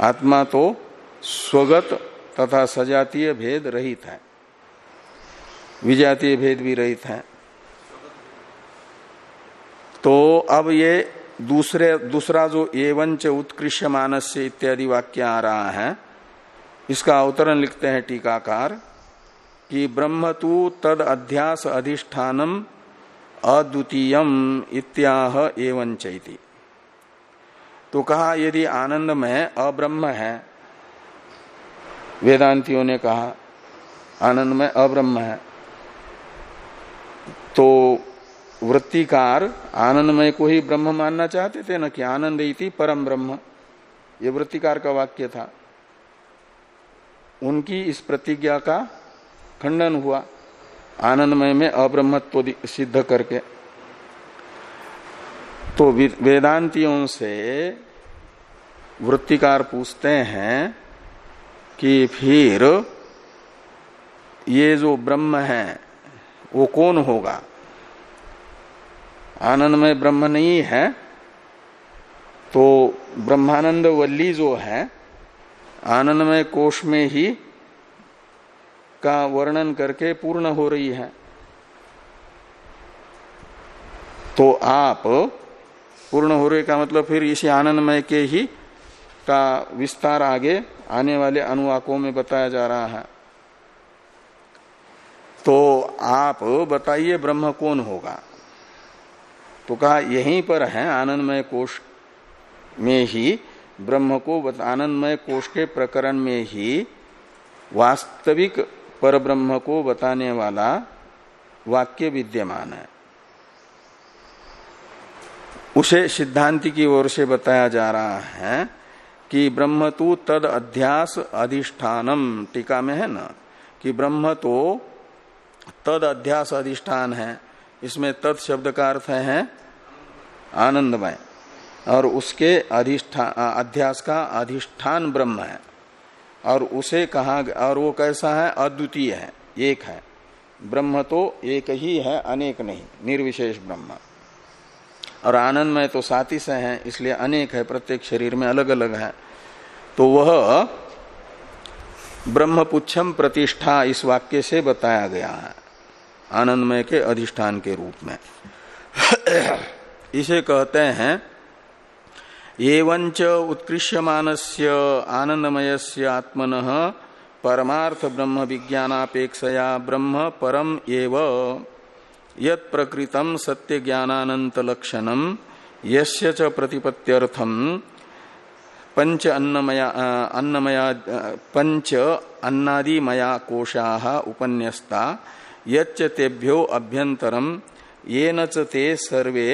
आत्मा तो स्वगत तथा सजातीय भेद रहित है। विजातीय भेद भी रहित है। तो अब ये दूसरे, दूसरा जो एवंच उत्कृष्य मानस्य इत्यादि वाक्य आ रहा है, इसका अवतरण लिखते हैं टीकाकार कि ब्रह्म तु तद अध्यास अधिष्ठानम अद्वितीयम इत्याह एवं चैती तो कहा, यदि आनंद में अब्रह्म है, वेदांतियों ने कहा आनंद में अब्रह्म है तो वृत्तिकार आनंदमय को ही ब्रह्म मानना चाहते थे, ना कि आनंद इति परम ब्रह्म। ये वृत्तिकार का वाक्य था। उनकी इस प्रतिज्ञा का खंडन हुआ आनंदमय में अब्रह्मत्व सिद्ध करके। तो वेदांतियों से वृत्तिकार पूछते हैं कि फिर ये जो ब्रह्म है, वो कौन होगा? आनंदमय ब्रह्म नहीं है तो ब्रह्मानंद वल्ली जो है, आनंदमय कोष में ही का वर्णन करके पूर्ण हो रही है। तो आप पूर्ण हो रहे का मतलब फिर इसी आनंदमय के ही का विस्तार आगे, आने वाले अनुवाकों में बताया जा रहा है। तो आप बताइए ब्रह्म कौन होगा? तो कहा, यहीं पर है आनंदमय कोष में ही, ब्रह्म को आनंदमय कोष के प्रकरण में ही वास्तविक पर ब्रह्म को बताने वाला वाक्य विद्यमान है। उसे सिद्धांति की ओर से बताया जा रहा है कि ब्रह्म तो तद अध्यास अधिष्ठानम, टीका में है ना, कि ब्रह्म तो तद अध्यास अधिष्ठान है। इसमें तद शब्द का अर्थ है आनंदमय। और उसके अधिष्ठान अध्यास का अधिष्ठान ब्रह्म है। और उसे कहा, और वो कैसा है? अद्वितीय है, एक है। ब्रह्म तो एक ही है, अनेक नहीं, निर्विशेष ब्रह्म। और आनंदमय तो साथी से है, इसलिए अनेक है, प्रत्येक शरीर में अलग अलग है। तो वह ब्रह्मपुच्छम प्रतिष्ठा इस वाक्य से बताया गया है। आनंदमय के अधिष्ठान के रूप में। इसे कहते हैं, एवंच उत्कृष्यमान से आनंदमय से आत्मन परमार्थ ब्रह्म विज्ञानापेक्षया ब्रह्म परम एव। यत प्रकृतम सत्य ज्ञानानंत लक्षणम यस्य च प्रतिपत्त्यर्थम पंच अन्नमया अन्नमया पंच अन्नादिमया कोशा उपन्यस्ता। यच्च तेभ्यो अभ्यंतरम ये ते सर्वे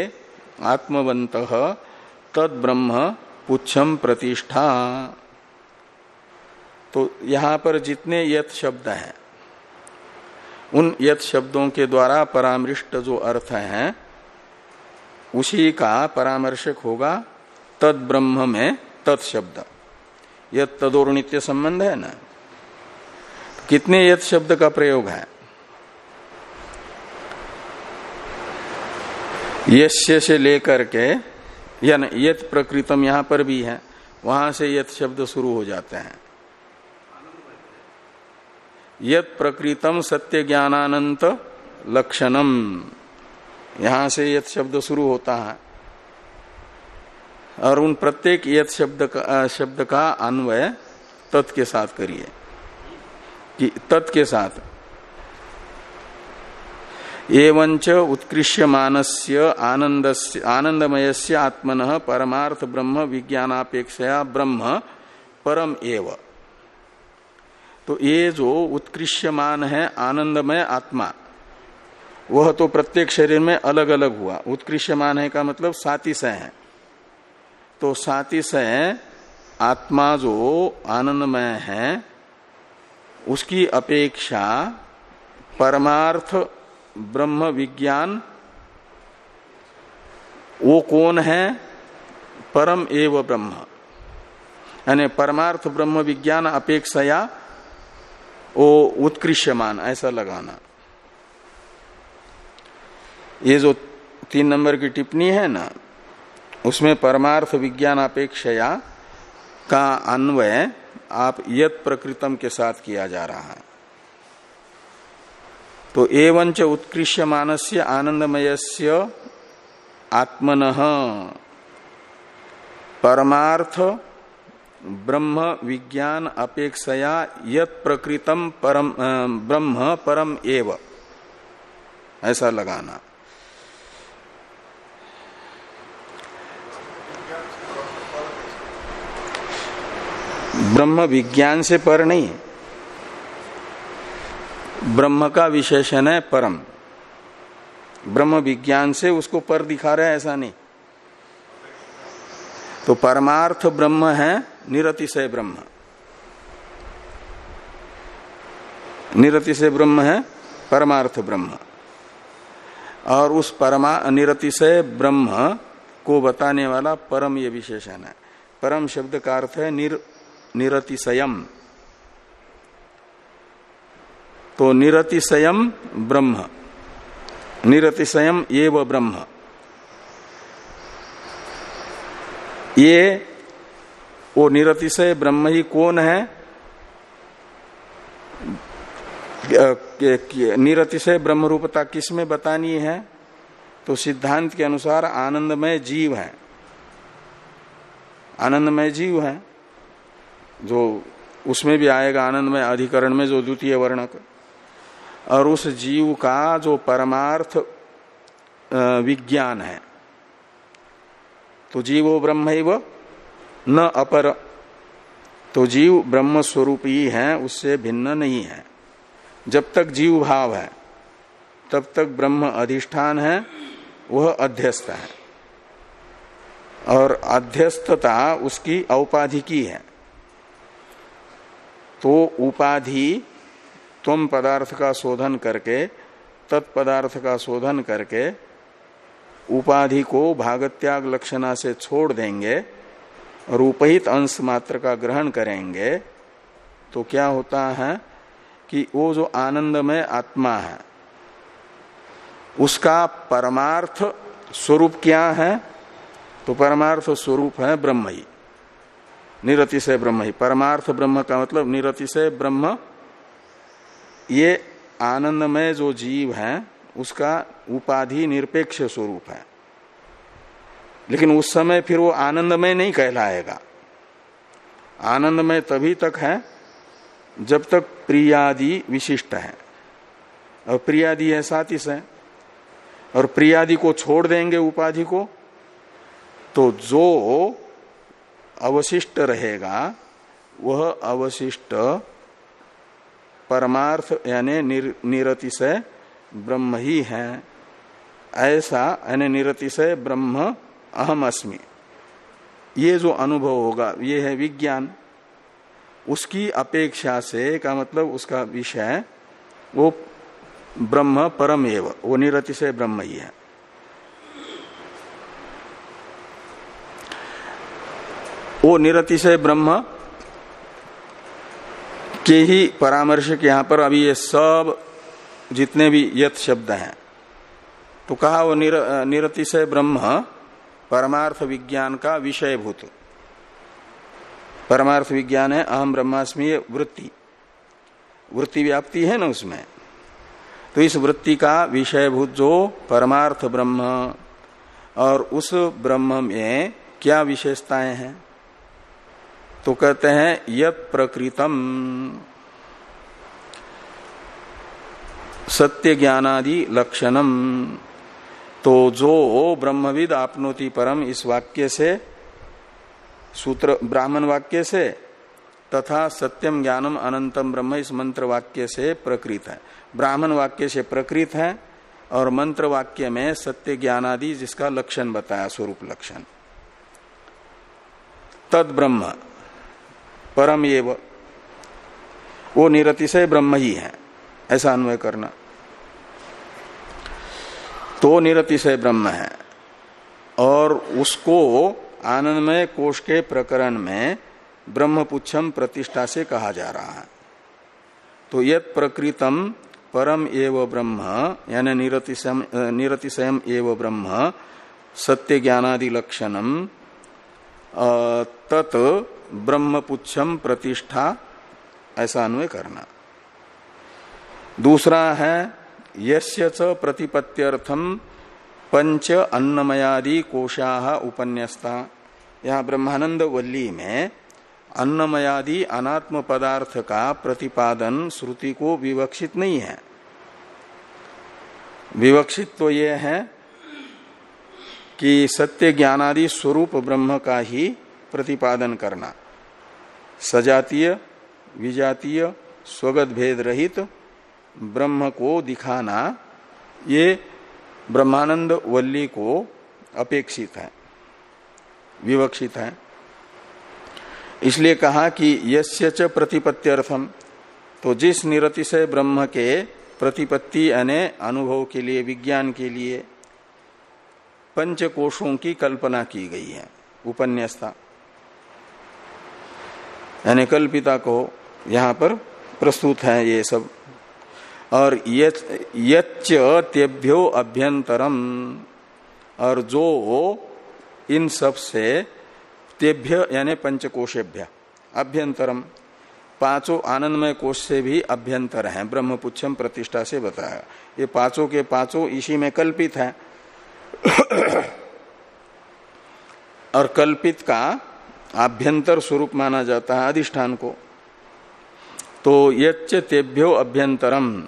आत्मवंत तद ब्रह्म पुच्छम प्रतिष्ठा। तो यहाँ पर जितने यथ शब्द हैं, उन यथ शब्दों के द्वारा परामृष्ट जो अर्थ है, उसी का परामर्शक होगा तद ब्रह्म में तत्शब्द यद तदोर संबंध है ना? कितने यथ शब्द का प्रयोग है? यश्य से लेकर के या यथ प्रकृतम यहाँ पर भी है, वहाँ से यथ शब्द शुरू हो जाते हैं। यत प्रकृतम सत्य ज्ञानानंत लक्षणम, यहाँ से यथ शब्द शुरू होता है। और उन प्रत्येक यथ शब्द का शब्द का अन्वय तत् के साथ करिए। कि तत् के साथ एवंच उत्कृष्य मानस्य आनंदमय से आत्मन परमार्थ ब्रह्म विज्ञानापेक्षया ब्रह्म परम एव। तो ये जो उत्कृष्यमान है आनंदमय आत्मा, वह तो प्रत्येक शरीर में अलग अलग हुआ। उत्कृष्यमान है का मतलब सातिशय है। तो सातिशय आत्मा जो आनंदमय है, उसकी अपेक्षा परमार्थ ब्रह्म विज्ञान, वो कौन है? परम एव ब्रह्म। यानी परमार्थ ब्रह्म विज्ञान अपेक्षाया वो उत्कृष्यमान, ऐसा लगाना। ये जो तीन नंबर की टिप्पणी है ना, उसमें परमार्थ विज्ञान अपेक्षया का अन्वय आप यत प्रकृतम के साथ किया जा रहा है। तो एवं च उत्कृष्य मानस्य आनंदमय आत्मन। परमार्थ, ब्रह्म, विज्ञान, अपेक्षया यत प्रकृतम परम ब्रह्म, परम एव। ऐसा लगाना। ब्रह्म विज्ञान से पर नहीं। ब्रह्म का विशेषण है परम। ब्रह्म विज्ञान से उसको पर दिखा रहे ऐसा नहीं। तो परमार्थ ब्रह्म है, निरतिशय ब्रह्म। निरतिशय ब्रह्म है, परमार्थ ब्रह्म। और उस परमा, निरतिशय ब्रह्म को बताने वाला परम ये विशेषण है। परम शब्द का अर्थ है निर, निरतिशयम। तो निरतिशयम ब्रह्म। निरतिशयम ये व ब्रह्म। ये वो निरतिशय ब्रह्म ही कौन है? निरतिशय ब्रह्म रूपता किसमें बतानी है? तो सिद्धांत के अनुसार आनंदमय जीव है। आनंदमय जीव है। जो उसमें भी आएगा आनंदमय अधिकरण में जो द्वितीय वर्णक। और उस जीव का जो परमार्थ विज्ञान है। तो जीवो ब्रह्म न अपर। तो जीव ब्रह्म स्वरूप ही है, उससे भिन्न नहीं है। जब तक जीव भाव है, तब तक ब्रह्म अधिष्ठान है, वह अध्यस्त है। और अध्यस्तता उसकी औपाधिकी है। तो उपाधि तुम पदार्थ का शोधन करके, तत्पदार्थ का शोधन करके, उपाधि को भागत्याग लक्षणा से छोड़ देंगे और उपहित अंश मात्र का ग्रहण करेंगे तो क्या होता है कि वो जो आनंदमय आत्मा है, उसका परमार्थ स्वरूप क्या है? तो परमार्थ स्वरूप है ब्रह्म ही। निरतिशय ब्रह्म ही। परमार्थ ब्रह्म का मतलब निरतिशय ब्रह्म ये आनंदमय जो जीव है, उसका उपाधि निरपेक्ष स्वरूप है। लेकिन उस समय फिर वो आनंदमय नहीं कहलाएगा। आनंदमय तभी तक है, जब तक प्रियादि विशिष्ट है। और प्रियादि है सातिश है। और प्रियादि को छोड़ देंगे उपाधि को तो जो अवशिष्ट रहेगा, वह अवशिष्ट परमार्थ यानी निर, निरतिशय ब्रह्म ही है। ऐसा यानी निरतिशय ब्रह्म अहम अस्मि। ये जो अनुभव होगा ये है विज्ञान। उसकी अपेक्षा से का मतलब उसका विषय वो ब्रह्म परम एव वो निरतिशय ब्रह्म ही है। वो निरतिशय ब्रह्म के ही परामर्शक यहाँ पर अभी ये सब जितने भी यथ शब्द हैं। तो कहा वो निर, निरतिशय ब्रह्म परमार्थ विज्ञान का विषय भूत परमार्थ विज्ञान है अहम ब्रह्मास्मी वृत्ति। वृत्ति व्याप्ति है ना उसमें। तो इस वृत्ति का विषयभूत जो परमार्थ ब्रह्म और उस ब्रह्म में क्या विशेषताएँ हैं? तो कहते हैं यत प्रकृतम। सत्य ज्ञानादि लक्षणम। तो जो ब्रह्मविद आपनोति परम इस वाक्य से, सूत्र, ब्राह्मण वाक्य से, तथा सत्यम ज्ञानम अनंतम ब्रह्म इस मंत्र वाक्य से प्रकृत है। ब्राह्मण वाक्य से प्रकृत है, और मंत्र वाक्य में सत्य ज्ञानादि जिसका लक्षण बताया, स्वरूप लक्षण। तद ब्रह्म परम एव वो निरतिशय ब्रह्म ही है, ऐसा अन्वय करना। तो निरतिशय ब्रह्म है, और उसको आनंदमय कोष के प्रकरण में ब्रह्मपुच्छम प्रतिष्ठा से कहा जा रहा है। तो यद प्रकृतम परम एव ब्रह्म, यानी निरतिशयम एव ब्रह्म, सत्य ज्ञानादि लक्षणम तत् ब्रह्मपुच्छम प्रतिष्ठा, ऐसा अन्वय करना। दूसरा है, यस्य च प्रतिपत्त्यर्थम पंच अन्नमयादि कोशा उपन्यस्ता। यहाँ ब्रह्मानंद वल्ली में अन्नमयादि अनात्म पदार्थ का प्रतिपादन श्रुति को विवक्षित नहीं है। विवक्षित तो ये है कि सत्य ज्ञानादि स्वरूप ब्रह्म का ही प्रतिपादन करना। सजातीय, विजातीय, स्वगत भेद रहित ब्रह्म को दिखाना, ये ब्रह्मानंद वल्ली को अपेक्षित है, विवक्षित है। इसलिए कहा कि यस्य च प्रतिपत्त्यर्थम तो जिस निरतिशय ब्रह्म के प्रतिपत्ति यानी अनुभव के लिए, विज्ञान के लिए पंच कोशों की कल्पना की गई है उपन्यासता यानी कल्पिता को यहाँ पर प्रस्तुत है ये सब। और यच्च तेभ्यो अभ्यंतरम। और जो इन सबसे तेभ्य यानी पंचकोशेभ्य, अभ्यंतरम। पाँचों आनंदमय कोश से भी अभ्यंतर हैं, ब्रह्मपुच्छम प्रतिष्ठा से बताया। ये पाँचों के पाँचों इसी में कल्पित है। और कल्पित का आभ्यंतर स्वरूप माना जाता है अधिष्ठान को। तो यच्च तेभ्यो अभ्यंतरम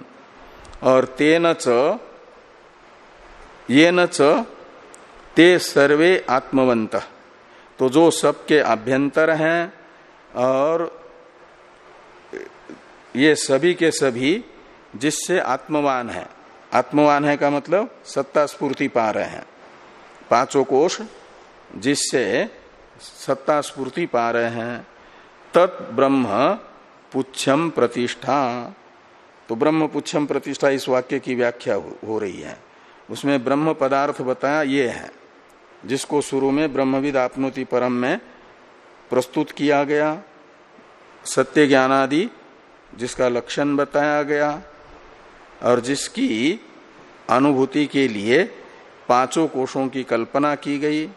और तेन च ये न ते सर्वे आत्मवंत। तो जो सबके आभ्यंतर हैं और ये सभी के सभी जिससे आत्मवान है। आत्मवान है का मतलब सत्ता स्पूर्ति पा रहे हैं। पाँचों कोष जिससे सत्ता स्पूर्ति पा रहे हैं। तत् ब्रह्म पुच्छम प्रतिष्ठा। तो ब्रह्म पुच्छम प्रतिष्ठा इस वाक्य की व्याख्या हो रही है। उसमें ब्रह्म पदार्थ बताया ये है। जिसको शुरू में ब्रह्मविद आपनोति परम में प्रस्तुत किया गया, सत्य ज्ञानादि जिसका लक्षण बताया गया, और जिसकी अनुभूति के लिए पाँचों कोषों की कल्पना की गई।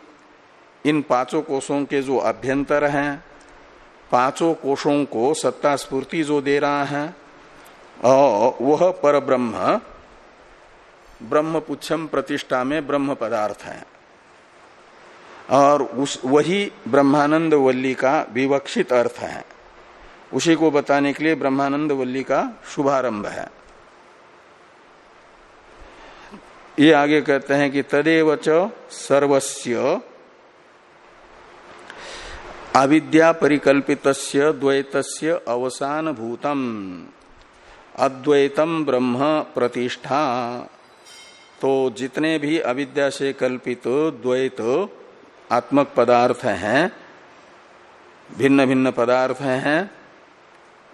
इन पाँचों कोषों के जो अभ्यंतर हैं, पाँचों कोषों को सत्ता स्फूर्ति जो दे रहा है और वह पर ब्रह्म ब्रह्म पुच्छम प्रतिष्ठा में ब्रह्म पदार्थ है। और उस, वही ब्रह्मानंद वल्ली का विवक्षित अर्थ है। उसी को बताने के लिए ब्रह्मानंद वल्ली का शुभारंभ है। ये आगे कहते हैं कि तदेव च सर्वस्य अविद्या परिकल्पित द्वैत अवसान भूतम अद्वैतम ब्रह्म प्रतिष्ठा। तो जितने भी अविद्या से कल्पित द्वैत आत्मक पदार्थ हैं, भिन्न भिन्न पदार्थ हैं,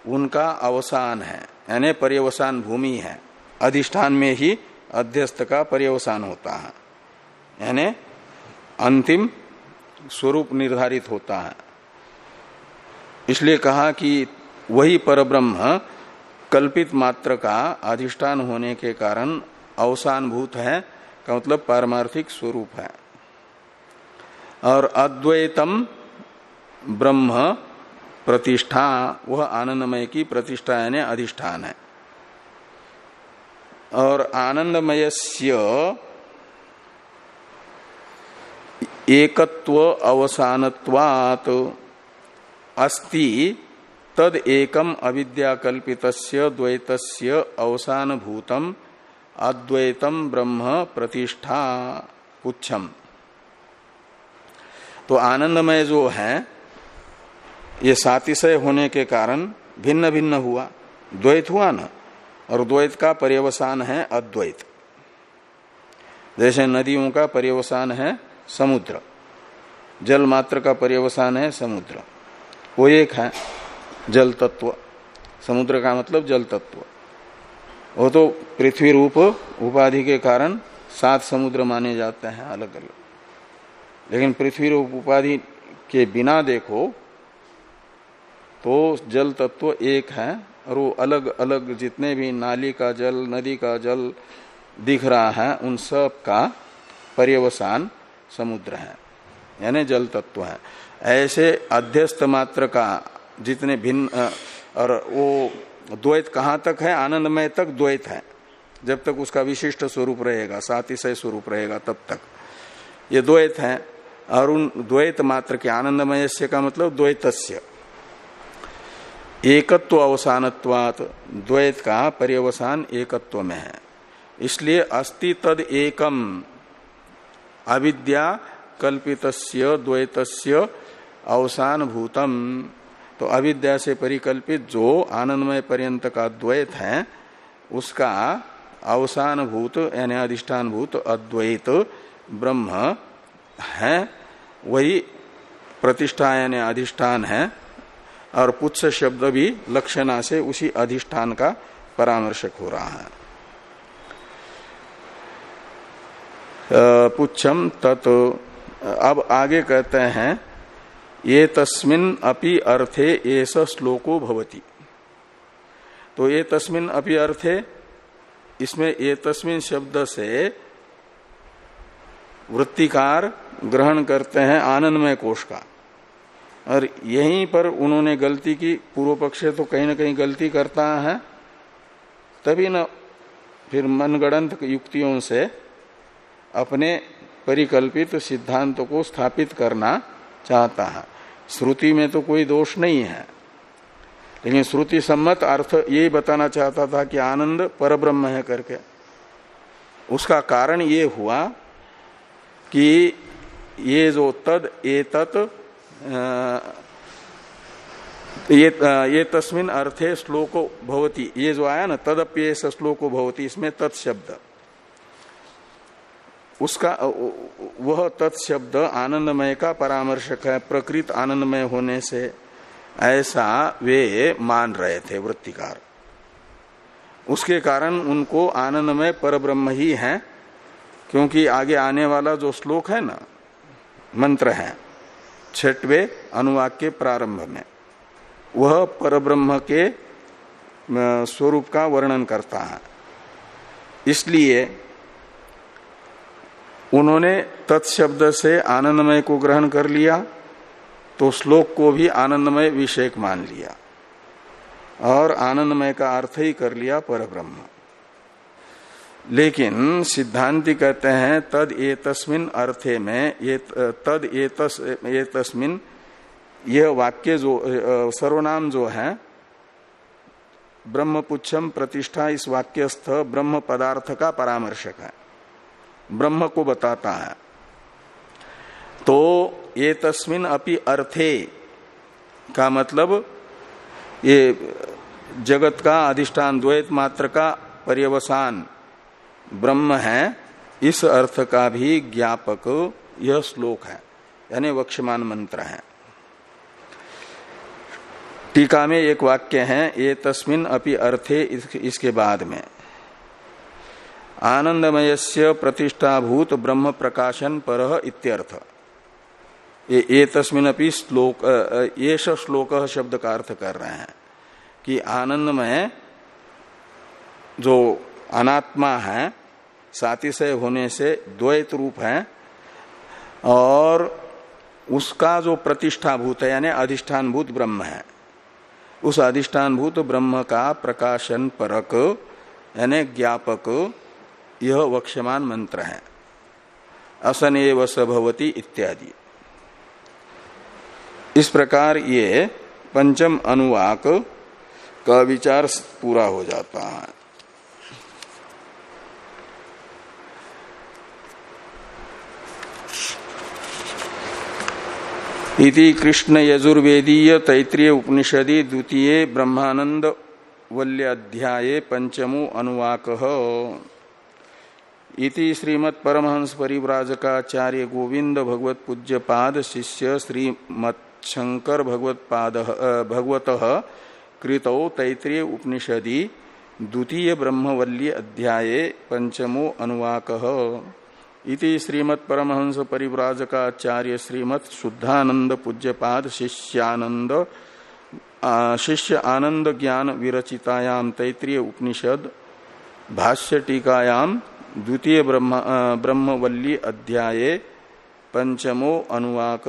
उनका अवसान है, यानी पर्यवसान भूमि है। अधिष्ठान में ही अध्यस्त का पर्यवसान होता है, यानी अंतिम स्वरूप निर्धारित होता है। इसलिए कहा कि वही परब्रह्म कल्पित मात्र का अधिष्ठान होने के कारण अवसान भूत है, का मतलब पारमार्थिक स्वरूप है। और अद्वैतम ब्रह्म प्रतिष्ठा, वह आनंदमय की प्रतिष्ठा यानी अधिष्ठान है। और आनंदमय एकत्व अवसानत्वात् अस्ति तद एकम अविद्याकल्पित द्वैतस्य अवसान भूतम अद्वैतम ब्रह्म प्रतिष्ठा पुच्छम। तो आनंदमय जो है, ये सातिशय होने के कारण भिन्न भिन्न हुआ। द्वैत हुआ ना? और द्वैत का पर्यवसान है अद्वैत। जैसे नदियों का पर्यवसान है समुद्र। जल मात्र का पर्यवसान है समुद्र। वो एक है जल तत्व समुद्र का मतलब जल तत्व वो तो पृथ्वी रूप, उपाधि के कारण सात समुद्र माने जाते हैं अलग अलग लेकिन पृथ्वी रूप, उपाधि के बिना देखो तो जल तत्व एक है, और वो अलग अलग जितने भी नाली का जल, नदी का जल दिख रहा है, उन सब का पर्यवसान समुद्र है, यानी जल तत्व है। ऐसे अध्यस्त मात्र का जितने भिन्न और वो द्वैत कहाँ तक है? आनंदमय तक द्वैत है। जब तक उसका विशिष्ट स्वरूप रहेगा, सातिशय स्वरूप रहेगा, तब तक। ये द्वैत है, और उन द्वैत मात्र के आनंदमय से का मतलब द्वैतस्य। एकत्व अवसानत्वात, द्वैत का पर्यवसान एकत्व में है। इसलिए अस्ति तद एकम, अविद्या कल्पितस्य, द्वैतस्य अवसान भूतम तो अविद्या से परिकल्पित जो आनंदमय पर्यंत का द्वैत है, उसका अवसान भूत यानी अधिष्ठान भूत अद्वैत ब्रह्म है, वही प्रतिष्ठा यानी अधिष्ठान है, और पुच्छ शब्द भी लक्षणा से उसी अधिष्ठान का परामर्शक हो रहा है। पुच्छम तत्, अब आगे कहते हैं ये तस्मिन अपि अर्थे एस श्लोको भवती। तो ये तस्मिन अपि अर्थे, इसमें ये तस्मिन शब्द से वृत्तिकार ग्रहण करते हैं आनंदमय कोष का। और यहीं पर उन्होंने गलती की, पूर्व पक्ष तो कहीं ना कहीं गलती करता है, तभी न फिर मनगणंत युक्तियों से अपने परिकल्पित सिद्धांत को स्थापित करना चाहता है। श्रुति में तो कोई दोष नहीं है। लेकिन श्रुति सम्मत अर्थ यही बताना चाहता था कि आनंद परब्रह्म है करके। उसका कारण ये हुआ कि ये जो तद ए तत् ये ये तस्मिन अर्थे श्लोको भवती। ये जो आया ना तदप्य श्लोको भवती, इसमें तत्शब्द उसका वह तत्शब्द आनंदमय का परामर्शक है, प्रकृत आनंदमय होने से ऐसा वे मान रहे थे, वृत्तिकार। उसके कारण उनको आनंदमय परब्रह्म ही है, क्योंकि आगे आने वाला जो श्लोक है ना, मंत्र है, छठवे अनुवाक के प्रारंभ में, वह परब्रह्म के स्वरूप का वर्णन करता है। इसलिए उन्होंने तत्शब्द से आनंदमय को ग्रहण कर लिया तो श्लोक को भी आनंदमय विषयक मान लिया। और आनंदमय का अर्थ ही कर लिया पर ब्रह्म लेकिन सिद्धांति कहते हैं, तद ए तस्मिन अर्थे में, ये तद ए तस ए तस्मिन यह वाक्य जो, सर्वनाम जो है ब्रह्मपुच्छम प्रतिष्ठा इस वाक्यस्थ ब्रह्म पदार्थ का परामर्शक है। ब्रह्म को बताता है। तो ये तस्मिन अपि अर्थे का मतलब ये जगत का अधिष्ठान, द्वैत मात्र का पर्यवसान ब्रह्म है, इस अर्थ का भी ज्ञापक यह श्लोक है, यानी वक्षमान मंत्र है। टीका में एक वाक्य है, ये तस्मिन अपि अर्थे इसके बाद में। आनंदमय से प्रतिष्ठाभूत ब्रह्म प्रकाशन पर इत्यर्थ। ये ये तस्मिन अपनी श्लोक ये श्लोक शब्द का अर्थ कर रहे हैं कि आनंदमय जो अनात्मा है, सातिशय होने से द्वैत रूप है और उसका जो प्रतिष्ठाभूत है, यानी अधिष्ठान भूत ब्रह्म है, उस अधिष्ठान भूत ब्रह्म का प्रकाशन परक, यानी ज्ञापक यह वक्षमान मंत्र है। असने सभवती इत्यादि। इस प्रकार ये पंचम अनुवाक का विचार पूरा हो जाता है। इति कृष्ण यजुर्वेदीय तैतृय उपनिषदि द्वितीय ब्रह्मानंद वल्य अध्याय पंचमो अनुवाक। इति श्रीमत् परमहंस परिव्राजकाचार्य गोविंद भगवत पूज्य पाद शिष्य श्रीमत् शंकर भगवत पाद भगवत कृतौ तैतृय उपनिषदि द्वितीय ब्रह्मवल्ली अध्याये पंचमो अनुवाक। इति श्रीमत् परमहंस परिव्राजकाचार्य श्रीमत् शुद्धानंद पूज्यपाद शिष्यानंद शिष्य आनंद ज्ञान विरचितायाम तैतृय उपनिषद भाष्य टीकायाम द्वितीय ब्रह्म ब्रह्मवल्ली अध्याये पंचमो अनुवाक।